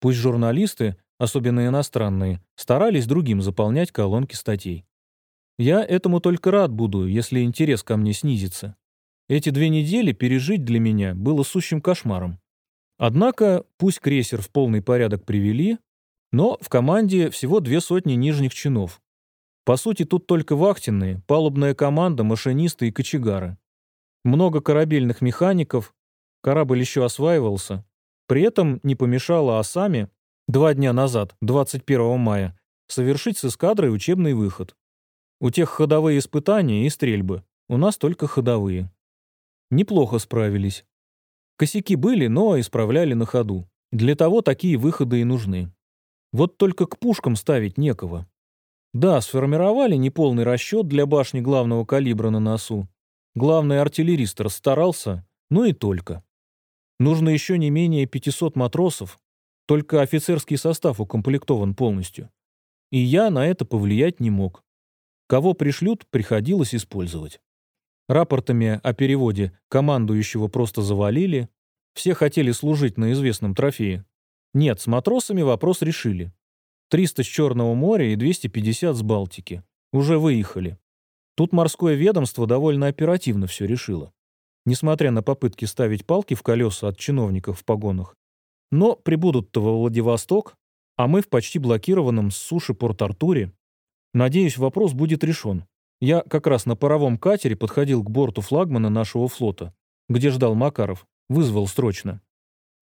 Пусть журналисты, особенно иностранные, старались другим заполнять колонки статей. Я этому только рад буду, если интерес ко мне снизится. Эти две недели пережить для меня было сущим кошмаром. Однако, пусть крейсер в полный порядок привели, но в команде всего две сотни нижних чинов. По сути, тут только вахтенные, палубная команда, машинисты и кочегары. Много корабельных механиков, Корабль еще осваивался. При этом не помешало Осаме два дня назад, 21 мая, совершить с эскадрой учебный выход. У тех ходовые испытания и стрельбы, у нас только ходовые. Неплохо справились. Косяки были, но исправляли на ходу. Для того такие выходы и нужны. Вот только к пушкам ставить некого. Да, сформировали неполный расчет для башни главного калибра на носу. Главный артиллерист расстарался, ну и только. Нужно еще не менее 500 матросов, только офицерский состав укомплектован полностью. И я на это повлиять не мог. Кого пришлют, приходилось использовать. Рапортами о переводе командующего просто завалили. Все хотели служить на известном трофее. Нет, с матросами вопрос решили. 300 с Черного моря и 250 с Балтики. Уже выехали. Тут морское ведомство довольно оперативно все решило несмотря на попытки ставить палки в колеса от чиновников в погонах. Но прибудут-то во Владивосток, а мы в почти блокированном с суши Порт-Артуре. Надеюсь, вопрос будет решен. Я как раз на паровом катере подходил к борту флагмана нашего флота, где ждал Макаров, вызвал срочно.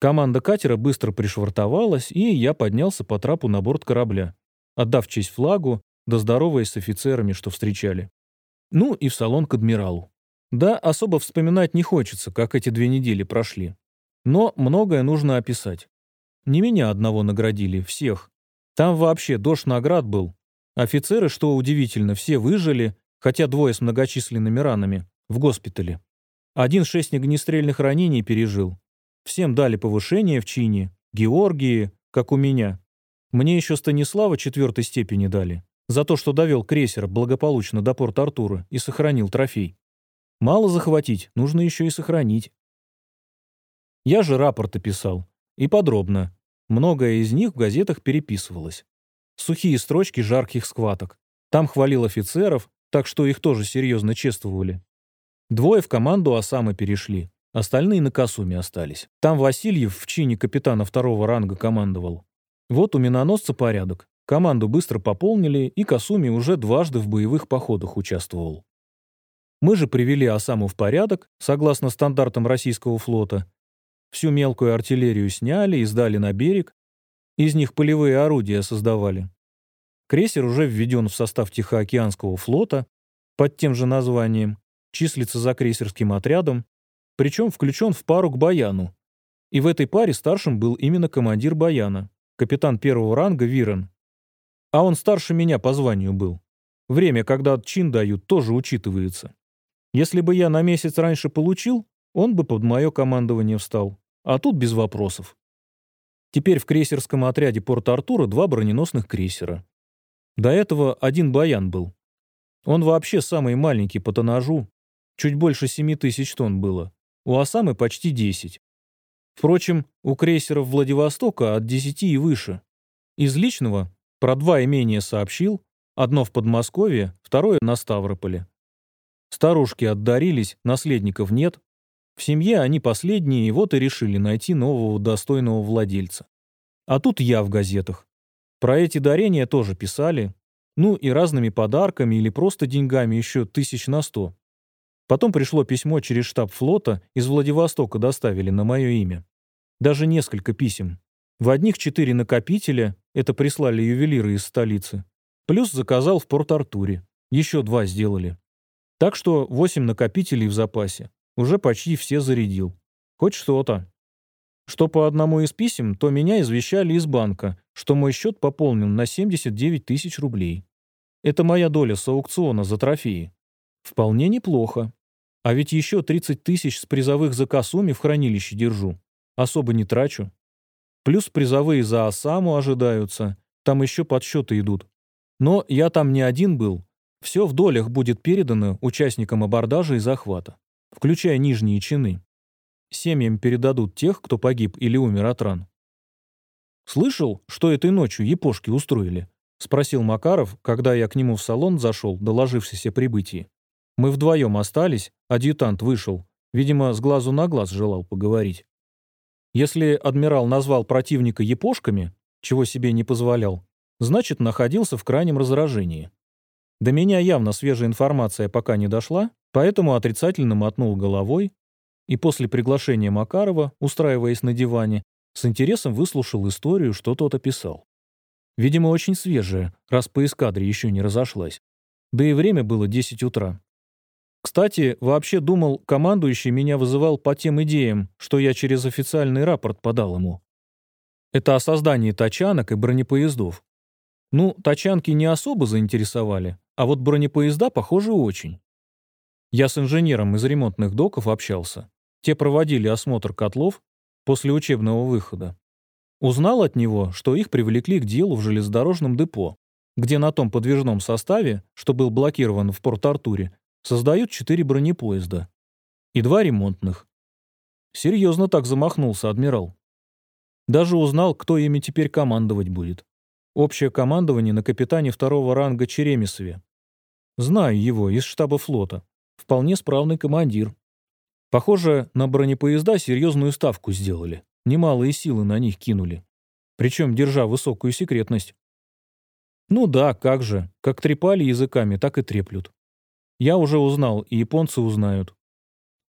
Команда катера быстро пришвартовалась, и я поднялся по трапу на борт корабля, отдав честь флагу, да здороваясь с офицерами, что встречали. Ну и в салон к адмиралу. Да, особо вспоминать не хочется, как эти две недели прошли. Но многое нужно описать. Не меня одного наградили, всех. Там вообще дождь наград был. Офицеры, что удивительно, все выжили, хотя двое с многочисленными ранами, в госпитале. Один шесть огнестрельных ранений пережил. Всем дали повышение в чине. Георгии, как у меня. Мне еще Станислава четвертой степени дали. За то, что довел крейсер благополучно до порта Артура и сохранил трофей. Мало захватить, нужно еще и сохранить. Я же рапорты писал. И подробно. Многое из них в газетах переписывалось. Сухие строчки жарких схваток. Там хвалил офицеров, так что их тоже серьезно чествовали. Двое в команду Осамы перешли, остальные на Касуме остались. Там Васильев в чине капитана второго ранга командовал. Вот у миноносца порядок. Команду быстро пополнили, и Касуми уже дважды в боевых походах участвовал. Мы же привели Осаму в порядок, согласно стандартам российского флота. Всю мелкую артиллерию сняли и сдали на берег. Из них полевые орудия создавали. Крейсер уже введен в состав Тихоокеанского флота под тем же названием, числится за крейсерским отрядом, причем включен в пару к Баяну. И в этой паре старшим был именно командир Баяна, капитан первого ранга Вирен. А он старше меня по званию был. Время, когда чин дают, тоже учитывается. Если бы я на месяц раньше получил, он бы под мое командование встал. А тут без вопросов. Теперь в крейсерском отряде Порт-Артура два броненосных крейсера. До этого один Баян был. Он вообще самый маленький по тоннажу, чуть больше 7 тысяч тонн было. У Осамы почти 10. Впрочем, у крейсеров Владивостока от 10 и выше. Из личного про два имения сообщил, одно в Подмосковье, второе на Ставрополе. Старушки отдарились, наследников нет. В семье они последние, и вот и решили найти нового достойного владельца. А тут я в газетах. Про эти дарения тоже писали. Ну и разными подарками или просто деньгами еще тысяч на сто. Потом пришло письмо через штаб флота, из Владивостока доставили на мое имя. Даже несколько писем. В одних четыре накопителя, это прислали ювелиры из столицы. Плюс заказал в Порт-Артуре. Еще два сделали. Так что восемь накопителей в запасе. Уже почти все зарядил. Хоть что-то. Что по одному из писем, то меня извещали из банка, что мой счет пополнен на 79 тысяч рублей. Это моя доля с аукциона за трофеи. Вполне неплохо. А ведь еще 30 тысяч с призовых за Касуми в хранилище держу. Особо не трачу. Плюс призовые за Осаму ожидаются. Там еще подсчеты идут. Но я там не один был. Все в долях будет передано участникам абордажа и захвата, включая нижние чины. Семьям передадут тех, кто погиб или умер от ран. «Слышал, что этой ночью япошки устроили?» — спросил Макаров, когда я к нему в салон зашел, доложившись о прибытии. Мы вдвоем остались, адъютант вышел. Видимо, с глазу на глаз желал поговорить. Если адмирал назвал противника япошками, чего себе не позволял, значит, находился в крайнем раздражении. До меня явно свежая информация пока не дошла, поэтому отрицательно мотнул головой и после приглашения Макарова, устраиваясь на диване, с интересом выслушал историю, что тот описал. Видимо, очень свежая, раз по эскадре еще не разошлась. Да и время было 10 утра. Кстати, вообще думал, командующий меня вызывал по тем идеям, что я через официальный рапорт подал ему. Это о создании тачанок и бронепоездов. Ну, тачанки не особо заинтересовали, а вот бронепоезда, похоже, очень. Я с инженером из ремонтных доков общался. Те проводили осмотр котлов после учебного выхода. Узнал от него, что их привлекли к делу в железнодорожном депо, где на том подвижном составе, что был блокирован в Порт-Артуре, создают четыре бронепоезда и два ремонтных. Серьезно так замахнулся адмирал. Даже узнал, кто ими теперь командовать будет. Общее командование на капитане второго ранга Черемисове. Знаю его из штаба флота. Вполне справный командир. Похоже, на бронепоезда серьезную ставку сделали. Немалые силы на них кинули. Причем держа высокую секретность. Ну да, как же. Как трепали языками, так и треплют. Я уже узнал, и японцы узнают.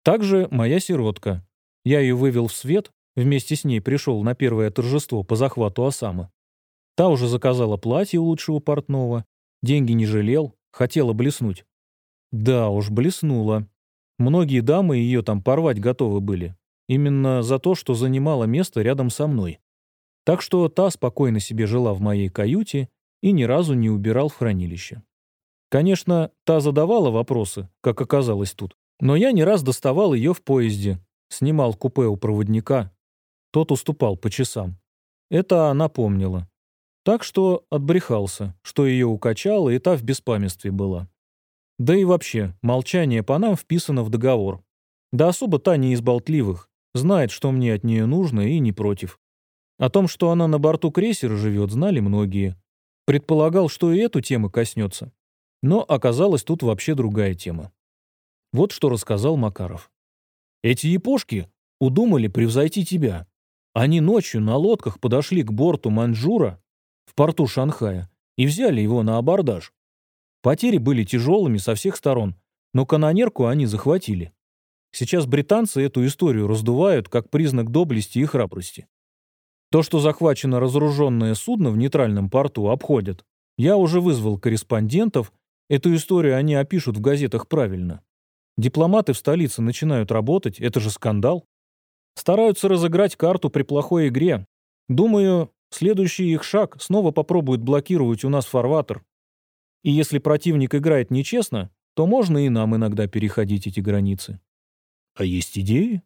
Также моя сиротка. Я ее вывел в свет, вместе с ней пришел на первое торжество по захвату Осамы. Та уже заказала платье у лучшего портного, деньги не жалел, хотела блеснуть. Да уж, блеснула. Многие дамы ее там порвать готовы были. Именно за то, что занимала место рядом со мной. Так что та спокойно себе жила в моей каюте и ни разу не убирал в хранилище. Конечно, та задавала вопросы, как оказалось тут, Но я не раз доставал ее в поезде, снимал купе у проводника. Тот уступал по часам. Это она помнила. Так что отбрехался, что ее укачало, и та в беспамятстве была. Да и вообще, молчание по нам вписано в договор. Да особо та не из болтливых, знает, что мне от нее нужно, и не против. О том, что она на борту крейсера живет, знали многие. Предполагал, что и эту тему коснется. Но оказалась тут вообще другая тема. Вот что рассказал Макаров. «Эти япошки удумали превзойти тебя. Они ночью на лодках подошли к борту Маньчжура в порту Шанхая и взяли его на абордаж. Потери были тяжелыми со всех сторон, но канонерку они захватили. Сейчас британцы эту историю раздувают как признак доблести и храбрости. То, что захвачено разоруженное судно в нейтральном порту, обходят. Я уже вызвал корреспондентов, эту историю они опишут в газетах правильно. Дипломаты в столице начинают работать, это же скандал. Стараются разыграть карту при плохой игре. Думаю, следующий их шаг снова попробуют блокировать у нас фарватер. И если противник играет нечестно, то можно и нам иногда переходить эти границы. А есть идеи?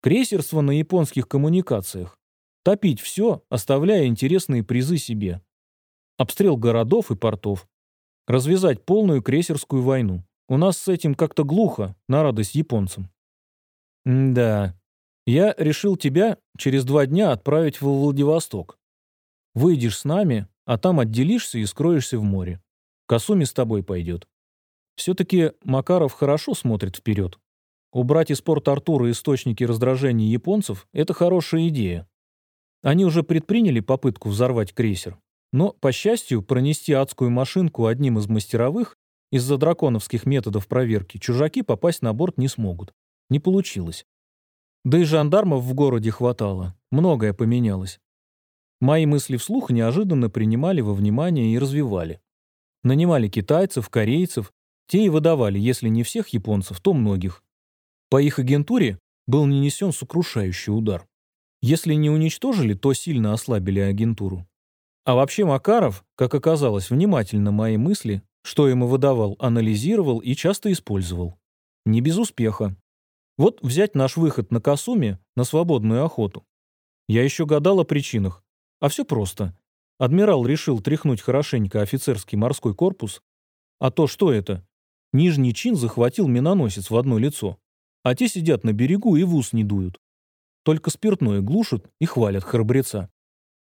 Крейсерство на японских коммуникациях. Топить все, оставляя интересные призы себе. Обстрел городов и портов. Развязать полную крейсерскую войну. У нас с этим как-то глухо, на радость японцам. М да. Я решил тебя через два дня отправить во Владивосток. Выйдешь с нами, а там отделишься и скроешься в море. Касуми с тобой пойдет. Все-таки Макаров хорошо смотрит вперед. Убрать из порта Артура источники раздражения японцев – это хорошая идея. Они уже предприняли попытку взорвать крейсер, но, по счастью, пронести адскую машинку одним из мастеровых из-за драконовских методов проверки чужаки попасть на борт не смогут. Не получилось. Да и жандармов в городе хватало. Многое поменялось. Мои мысли вслух неожиданно принимали во внимание и развивали. Нанимали китайцев, корейцев, те и выдавали, если не всех японцев, то многих. По их агентуре был нанесен сокрушающий удар. Если не уничтожили, то сильно ослабили агентуру. А вообще Макаров, как оказалось, внимательно мои мысли, что ему выдавал, анализировал и часто использовал. Не без успеха. Вот взять наш выход на Касуме на свободную охоту. Я еще гадал о причинах. А все просто. Адмирал решил тряхнуть хорошенько офицерский морской корпус. А то что это? Нижний чин захватил миноносец в одно лицо. А те сидят на берегу и в ус не дуют. Только спиртное глушат и хвалят храбреца.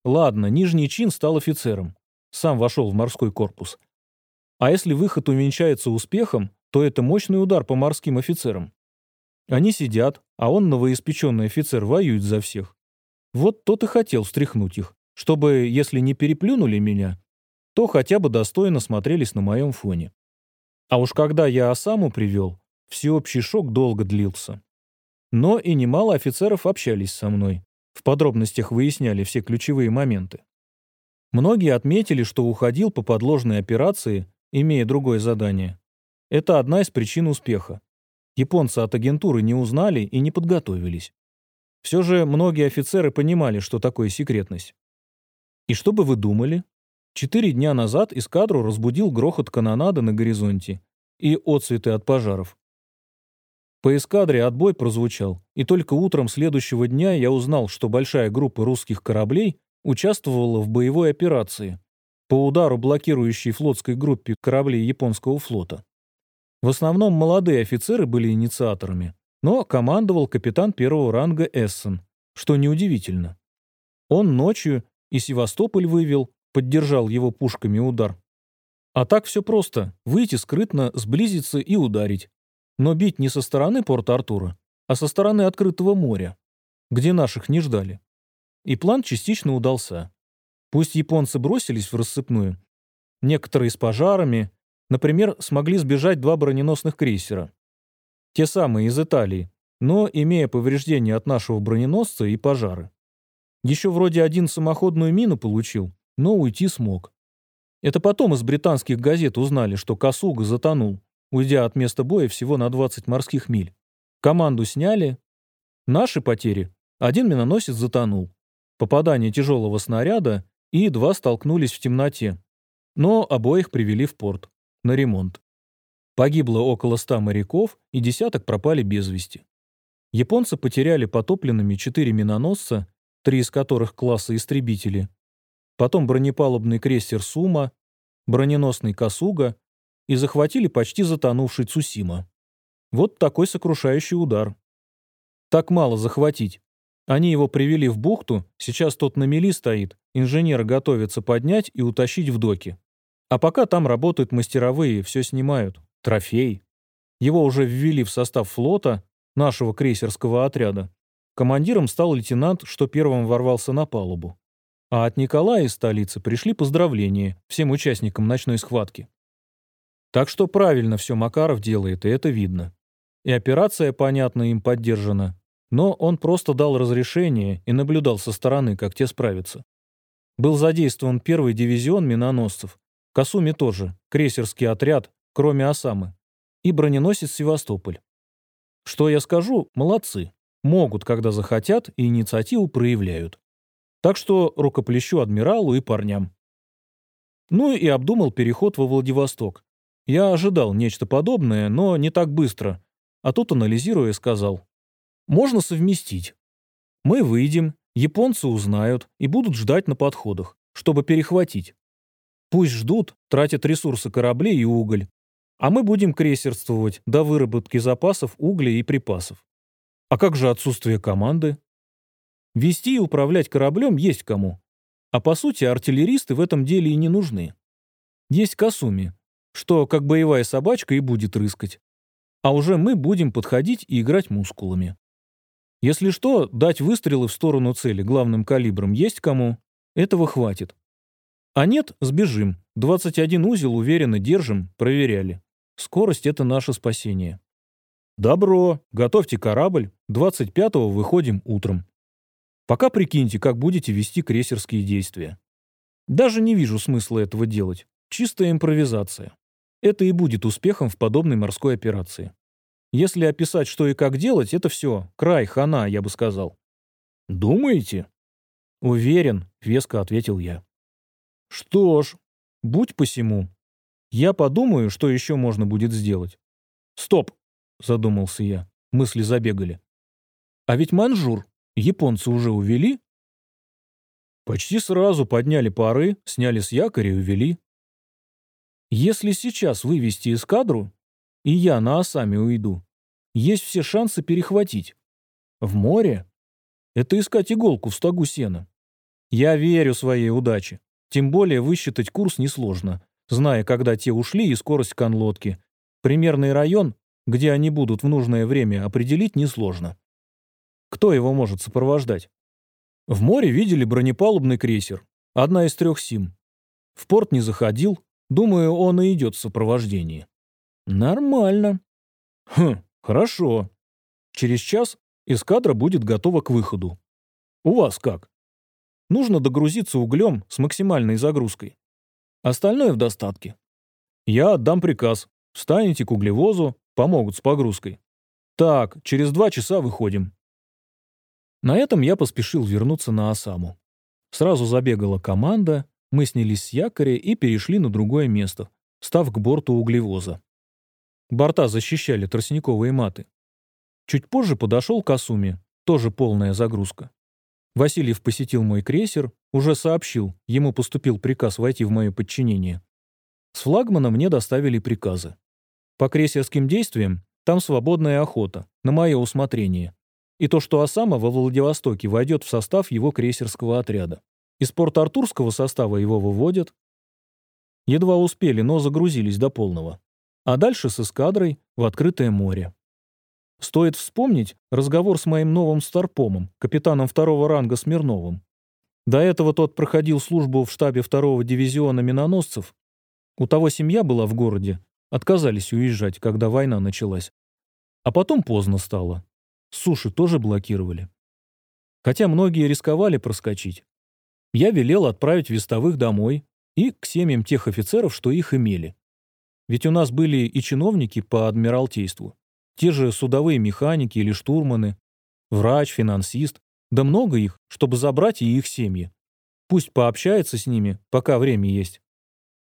Ладно, нижний чин стал офицером. Сам вошел в морской корпус. А если выход увенчается успехом, то это мощный удар по морским офицерам. Они сидят, а он, новоиспеченный офицер, воюет за всех. Вот тот и хотел встряхнуть их, чтобы, если не переплюнули меня, то хотя бы достойно смотрелись на моем фоне. А уж когда я Осаму привел, всеобщий шок долго длился. Но и немало офицеров общались со мной. В подробностях выясняли все ключевые моменты. Многие отметили, что уходил по подложной операции, имея другое задание. Это одна из причин успеха. Японцы от агентуры не узнали и не подготовились. Все же многие офицеры понимали, что такое секретность. И что бы вы думали? Четыре дня назад эскадру разбудил грохот канонады на горизонте и отцветы от пожаров. По эскадре отбой прозвучал, и только утром следующего дня я узнал, что большая группа русских кораблей участвовала в боевой операции по удару блокирующей флотской группе кораблей японского флота. В основном молодые офицеры были инициаторами, но командовал капитан первого ранга Эссен, что неудивительно. Он ночью и Севастополь вывел, поддержал его пушками удар. А так все просто — выйти скрытно, сблизиться и ударить но бить не со стороны порта Артура, а со стороны открытого моря, где наших не ждали. И план частично удался. Пусть японцы бросились в рассыпную, некоторые с пожарами, например, смогли сбежать два броненосных крейсера. Те самые из Италии, но имея повреждения от нашего броненосца и пожары. Еще вроде один самоходную мину получил, но уйти смог. Это потом из британских газет узнали, что Касуга затонул, уйдя от места боя всего на 20 морских миль. Команду сняли. Наши потери. Один миноносец затонул. Попадание тяжелого снаряда и два столкнулись в темноте. Но обоих привели в порт. На ремонт. Погибло около ста моряков, и десяток пропали без вести. Японцы потеряли потопленными четыре миноносца, три из которых класса истребители, потом бронепалубный крейсер «Сума», броненосный «Касуга» и захватили почти затонувший Цусима. Вот такой сокрушающий удар. Так мало захватить. Они его привели в бухту, сейчас тот на мели стоит, инженеры готовятся поднять и утащить в доки. А пока там работают мастеровые, все снимают. Трофей. Его уже ввели в состав флота, нашего крейсерского отряда. Командиром стал лейтенант, что первым ворвался на палубу. А от Николая из столицы пришли поздравления всем участникам ночной схватки. Так что правильно все Макаров делает, и это видно. И операция, понятно, им поддержана, но он просто дал разрешение и наблюдал со стороны, как те справятся. Был задействован первый дивизион миноносцев, Касуми тоже, крейсерский отряд, кроме Осамы, и броненосец Севастополь. Что я скажу, молодцы. Могут, когда захотят, и инициативу проявляют. Так что рукоплещу адмиралу и парням. Ну и обдумал переход во Владивосток. Я ожидал нечто подобное, но не так быстро. А тут, анализируя, сказал. Можно совместить. Мы выйдем, японцы узнают и будут ждать на подходах, чтобы перехватить. Пусть ждут, тратят ресурсы кораблей и уголь. А мы будем крейсерствовать до выработки запасов угля и припасов. А как же отсутствие команды? Вести и управлять кораблем есть кому. А по сути артиллеристы в этом деле и не нужны. Есть Касуми, что как боевая собачка и будет рыскать. А уже мы будем подходить и играть мускулами. Если что, дать выстрелы в сторону цели главным калибром есть кому. Этого хватит. А нет, сбежим. 21 узел уверенно держим, проверяли. Скорость — это наше спасение. Добро, готовьте корабль, 25-го выходим утром. Пока прикиньте, как будете вести крейсерские действия. Даже не вижу смысла этого делать. Чистая импровизация. Это и будет успехом в подобной морской операции. Если описать, что и как делать, это все. Край, хана, я бы сказал. Думаете? Уверен, веско ответил я. Что ж, будь посему. Я подумаю, что еще можно будет сделать. Стоп, задумался я. Мысли забегали. А ведь манжур японцы уже увели? Почти сразу подняли пары, сняли с якоря и увели. Если сейчас вывести эскадру, и я на осами уйду, есть все шансы перехватить. В море? Это искать иголку в стогу сена. Я верю своей удаче. Тем более высчитать курс несложно, зная, когда те ушли и скорость конлодки. Примерный район, где они будут в нужное время, определить несложно. Кто его может сопровождать? В море видели бронепалубный крейсер, одна из трех СИМ. В порт не заходил, думаю, он и идет в сопровождении. Нормально. Хм, хорошо. Через час эскадра будет готова к выходу. У вас как? Нужно догрузиться углем с максимальной загрузкой. Остальное в достатке. Я отдам приказ. Встанете к углевозу, помогут с погрузкой. Так, через два часа выходим. На этом я поспешил вернуться на Осаму. Сразу забегала команда, мы снялись с якоря и перешли на другое место, став к борту углевоза. Борта защищали тростниковые маты. Чуть позже подошел к Асуме, тоже полная загрузка. Васильев посетил мой крейсер, уже сообщил, ему поступил приказ войти в мое подчинение. С флагмана мне доставили приказы. По крейсерским действиям там свободная охота, на мое усмотрение. И то, что Осама во Владивостоке войдет в состав его крейсерского отряда. Из Порт-Артурского состава его выводят. Едва успели, но загрузились до полного. А дальше с эскадрой в открытое море. Стоит вспомнить разговор с моим новым старпомом, капитаном второго ранга Смирновым. До этого тот проходил службу в штабе второго дивизиона миноносцев. У того семья была в городе. Отказались уезжать, когда война началась. А потом поздно стало. Суши тоже блокировали. Хотя многие рисковали проскочить. Я велел отправить вестовых домой и к семьям тех офицеров, что их имели. Ведь у нас были и чиновники по адмиралтейству. Те же судовые механики или штурманы, врач, финансист, да много их, чтобы забрать и их семьи. Пусть пообщается с ними, пока время есть.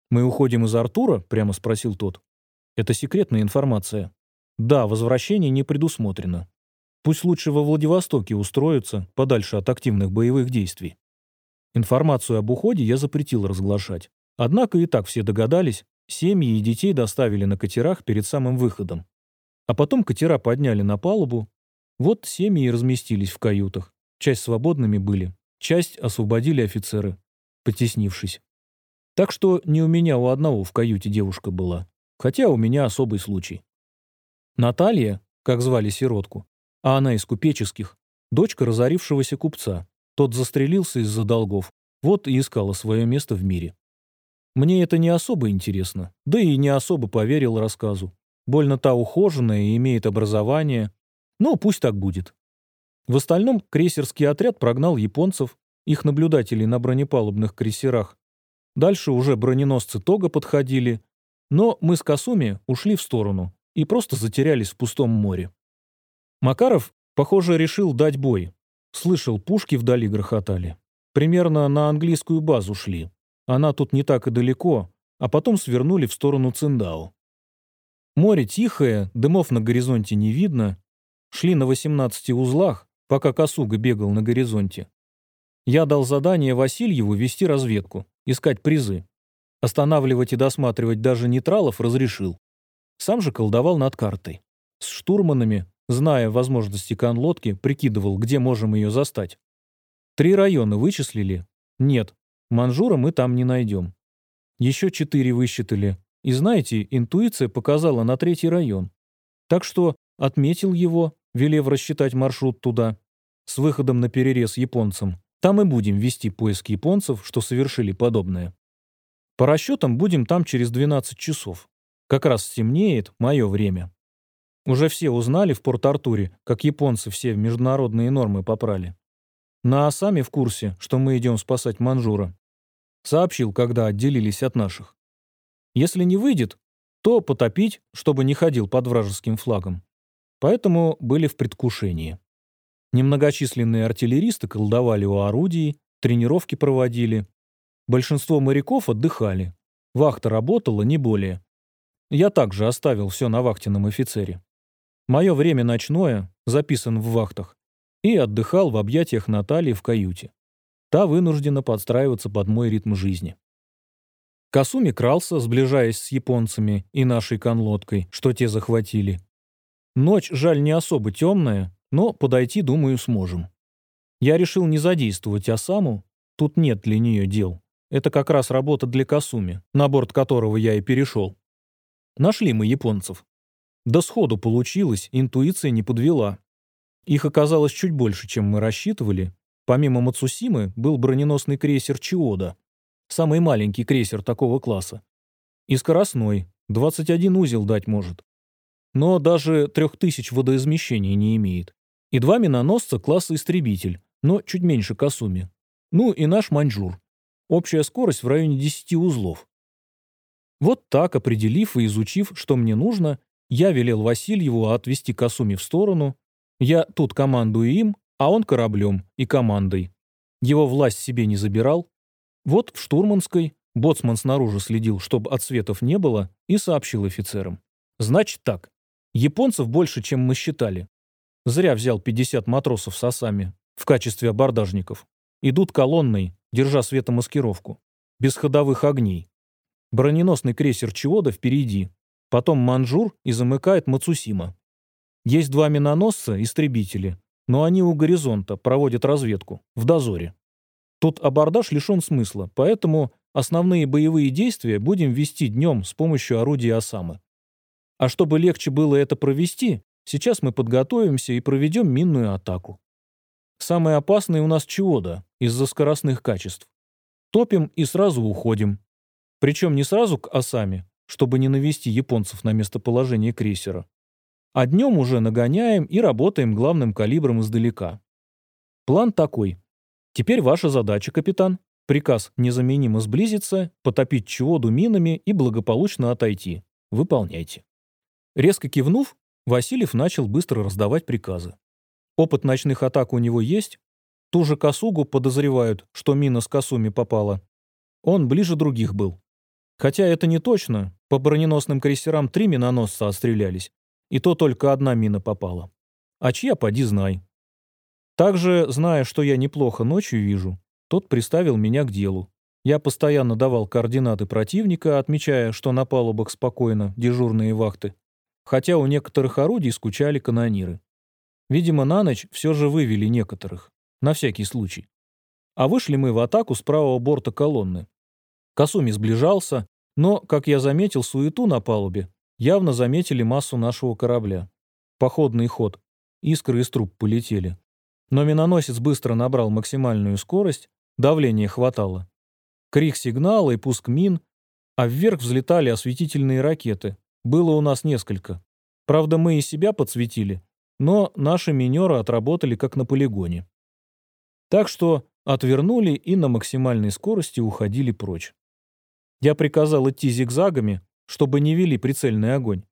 «Мы уходим из Артура?» — прямо спросил тот. Это секретная информация. Да, возвращение не предусмотрено. Пусть лучше во Владивостоке устроятся, подальше от активных боевых действий. Информацию об уходе я запретил разглашать. Однако и так все догадались, семьи и детей доставили на катерах перед самым выходом. А потом катера подняли на палубу. Вот семьи и разместились в каютах. Часть свободными были, часть освободили офицеры, потеснившись. Так что не у меня у одного в каюте девушка была, хотя у меня особый случай. Наталья, как звали сиротку, а она из купеческих, дочка разорившегося купца. Тот застрелился из-за долгов, вот и искала свое место в мире. Мне это не особо интересно, да и не особо поверил рассказу. Больно та ухоженная и имеет образование. Ну, пусть так будет. В остальном крейсерский отряд прогнал японцев, их наблюдателей на бронепалубных крейсерах. Дальше уже броненосцы Тога подходили, но мы с Касуми ушли в сторону и просто затерялись в пустом море. Макаров, похоже, решил дать бой. Слышал, пушки вдали грохотали. Примерно на английскую базу шли. Она тут не так и далеко, а потом свернули в сторону Циндао. Море тихое, дымов на горизонте не видно. Шли на 18 узлах, пока Косуга бегал на горизонте. Я дал задание Васильеву вести разведку, искать призы. Останавливать и досматривать даже нейтралов разрешил. Сам же колдовал над картой. С штурманами, зная возможности конлодки, прикидывал, где можем ее застать. Три района вычислили? Нет, Манжура мы там не найдем. Еще четыре высчитали, и знаете, интуиция показала на третий район. Так что отметил его, велев рассчитать маршрут туда, с выходом на перерез японцам. Там и будем вести поиск японцев, что совершили подобное. По расчетам будем там через 12 часов. Как раз стемнеет мое время. Уже все узнали в Порт-Артуре, как японцы все международные нормы попрали. На Асаме в курсе, что мы идем спасать Манжура. Сообщил, когда отделились от наших. Если не выйдет, то потопить, чтобы не ходил под вражеским флагом. Поэтому были в предвкушении. Немногочисленные артиллеристы колдовали у орудий, тренировки проводили. Большинство моряков отдыхали. Вахта работала не более. Я также оставил все на вахтенном офицере. Мое время ночное, записан в вахтах, и отдыхал в объятиях Натальи в каюте. Та вынуждена подстраиваться под мой ритм жизни. Касуми крался, сближаясь с японцами и нашей конлодкой, что те захватили. Ночь, жаль, не особо темная, но подойти, думаю, сможем. Я решил не задействовать Осаму, тут нет для нее дел. Это как раз работа для Касуми, на борт которого я и перешел. Нашли мы японцев. Да сходу получилось, интуиция не подвела. Их оказалось чуть больше, чем мы рассчитывали. Помимо Мацусимы был броненосный крейсер Чиода, Самый маленький крейсер такого класса. И скоростной, 21 узел дать может. Но даже 3000 водоизмещения не имеет. И два миноносца класса «Истребитель», но чуть меньше Касуми. Ну и наш «Маньчжур». Общая скорость в районе 10 узлов. Вот так, определив и изучив, что мне нужно, я велел Васильеву отвести Касуми в сторону. Я тут командую им, а он кораблем и командой. Его власть себе не забирал, вот в штурманской боцман снаружи следил, чтобы отсветов не было, и сообщил офицерам. Значит так, японцев больше, чем мы считали. Зря взял 50 матросов с осами в качестве абордажников. Идут колонной, держа светомаскировку. Без ходовых огней. Броненосный крейсер Чиода впереди. Потом Манжур и замыкает Мацусима. Есть два миноносца, истребители, но они у горизонта проводят разведку, в дозоре. Тут абордаж лишен смысла, поэтому основные боевые действия будем вести днем с помощью орудия Асамы. А чтобы легче было это провести, сейчас мы подготовимся и проведем минную атаку. Самое опасное у нас Чиода из-за скоростных качеств. Топим и сразу уходим. Причем не сразу к Осаме, чтобы не навести японцев на местоположение крейсера. А днем уже нагоняем и работаем главным калибром издалека. План такой. Теперь ваша задача, капитан. Приказ незаменимо сблизиться, потопить чеводу минами и благополучно отойти. Выполняйте. Резко кивнув, Васильев начал быстро раздавать приказы. Опыт ночных атак у него есть. Ту же Косугу подозревают, что мина с Косуми попала. Он ближе других был. Хотя это не точно, По броненосным крейсерам три миноносца отстрелялись, и то только одна мина попала. А чья, поди знай. Также, зная, что я неплохо ночью вижу, тот приставил меня к делу. Я постоянно давал координаты противника, отмечая, что на палубах спокойно, дежурные вахты. Хотя у некоторых орудий скучали канониры. Видимо, на ночь все же вывели некоторых. На всякий случай. А вышли мы в атаку с правого борта колонны. Касуми сближался, но, как я заметил суету на палубе, явно заметили массу нашего корабля. Походный ход. Искры из труб полетели. Но миноносец быстро набрал максимальную скорость, давления хватало. Крик сигнала и пуск мин, а вверх взлетали осветительные ракеты. Было у нас несколько. Правда, мы и себя подсветили, но наши минеры отработали как на полигоне. Так что отвернули и на максимальной скорости уходили прочь. Я приказал идти зигзагами, чтобы не вели прицельный огонь.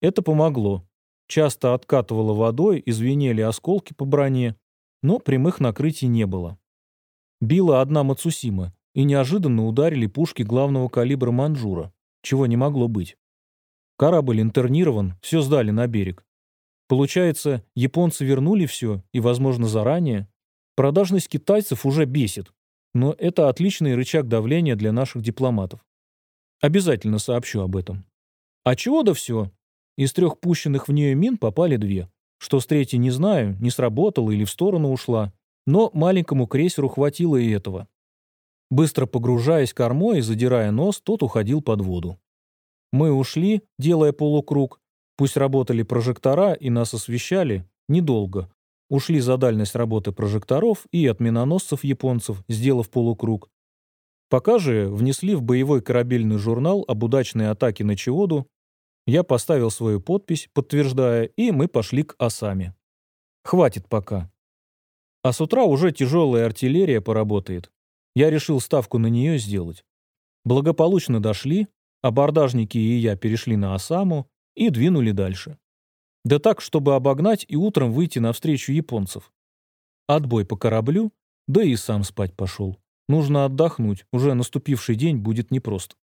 Это помогло. Часто откатывало водой, извинели осколки по броне, но прямых накрытий не было. Била одна Мацусима, и неожиданно ударили пушки главного калибра Манжура, чего не могло быть. Корабль интернирован, все сдали на берег. Получается, японцы вернули все, и, возможно, заранее. Продажность китайцев уже бесит, но это отличный рычаг давления для наших дипломатов. Обязательно сообщу об этом. А чего да все. Из трех пущенных в нее мин попали две. Что с третьей не знаю, не сработала или в сторону ушла. Но маленькому крейсеру хватило и этого. Быстро погружаясь кормой и задирая нос, тот уходил под воду. Мы ушли, делая полукруг. Пусть работали прожектора и нас освещали, недолго. Ушли за дальность работы прожекторов и от миноносцев японцев, сделав полукруг. Пока же внесли в боевой корабельный журнал об удачной атаке на Чиоду я поставил свою подпись, подтверждая, и мы пошли к Осаме. Хватит пока. А с утра уже тяжелая артиллерия поработает. Я решил ставку на нее сделать. Благополучно дошли, абордажники и я перешли на Осаму и двинули дальше. Да так, чтобы обогнать и утром выйти навстречу японцев. Отбой по кораблю, да и сам спать пошел. Нужно отдохнуть, уже наступивший день будет непрост.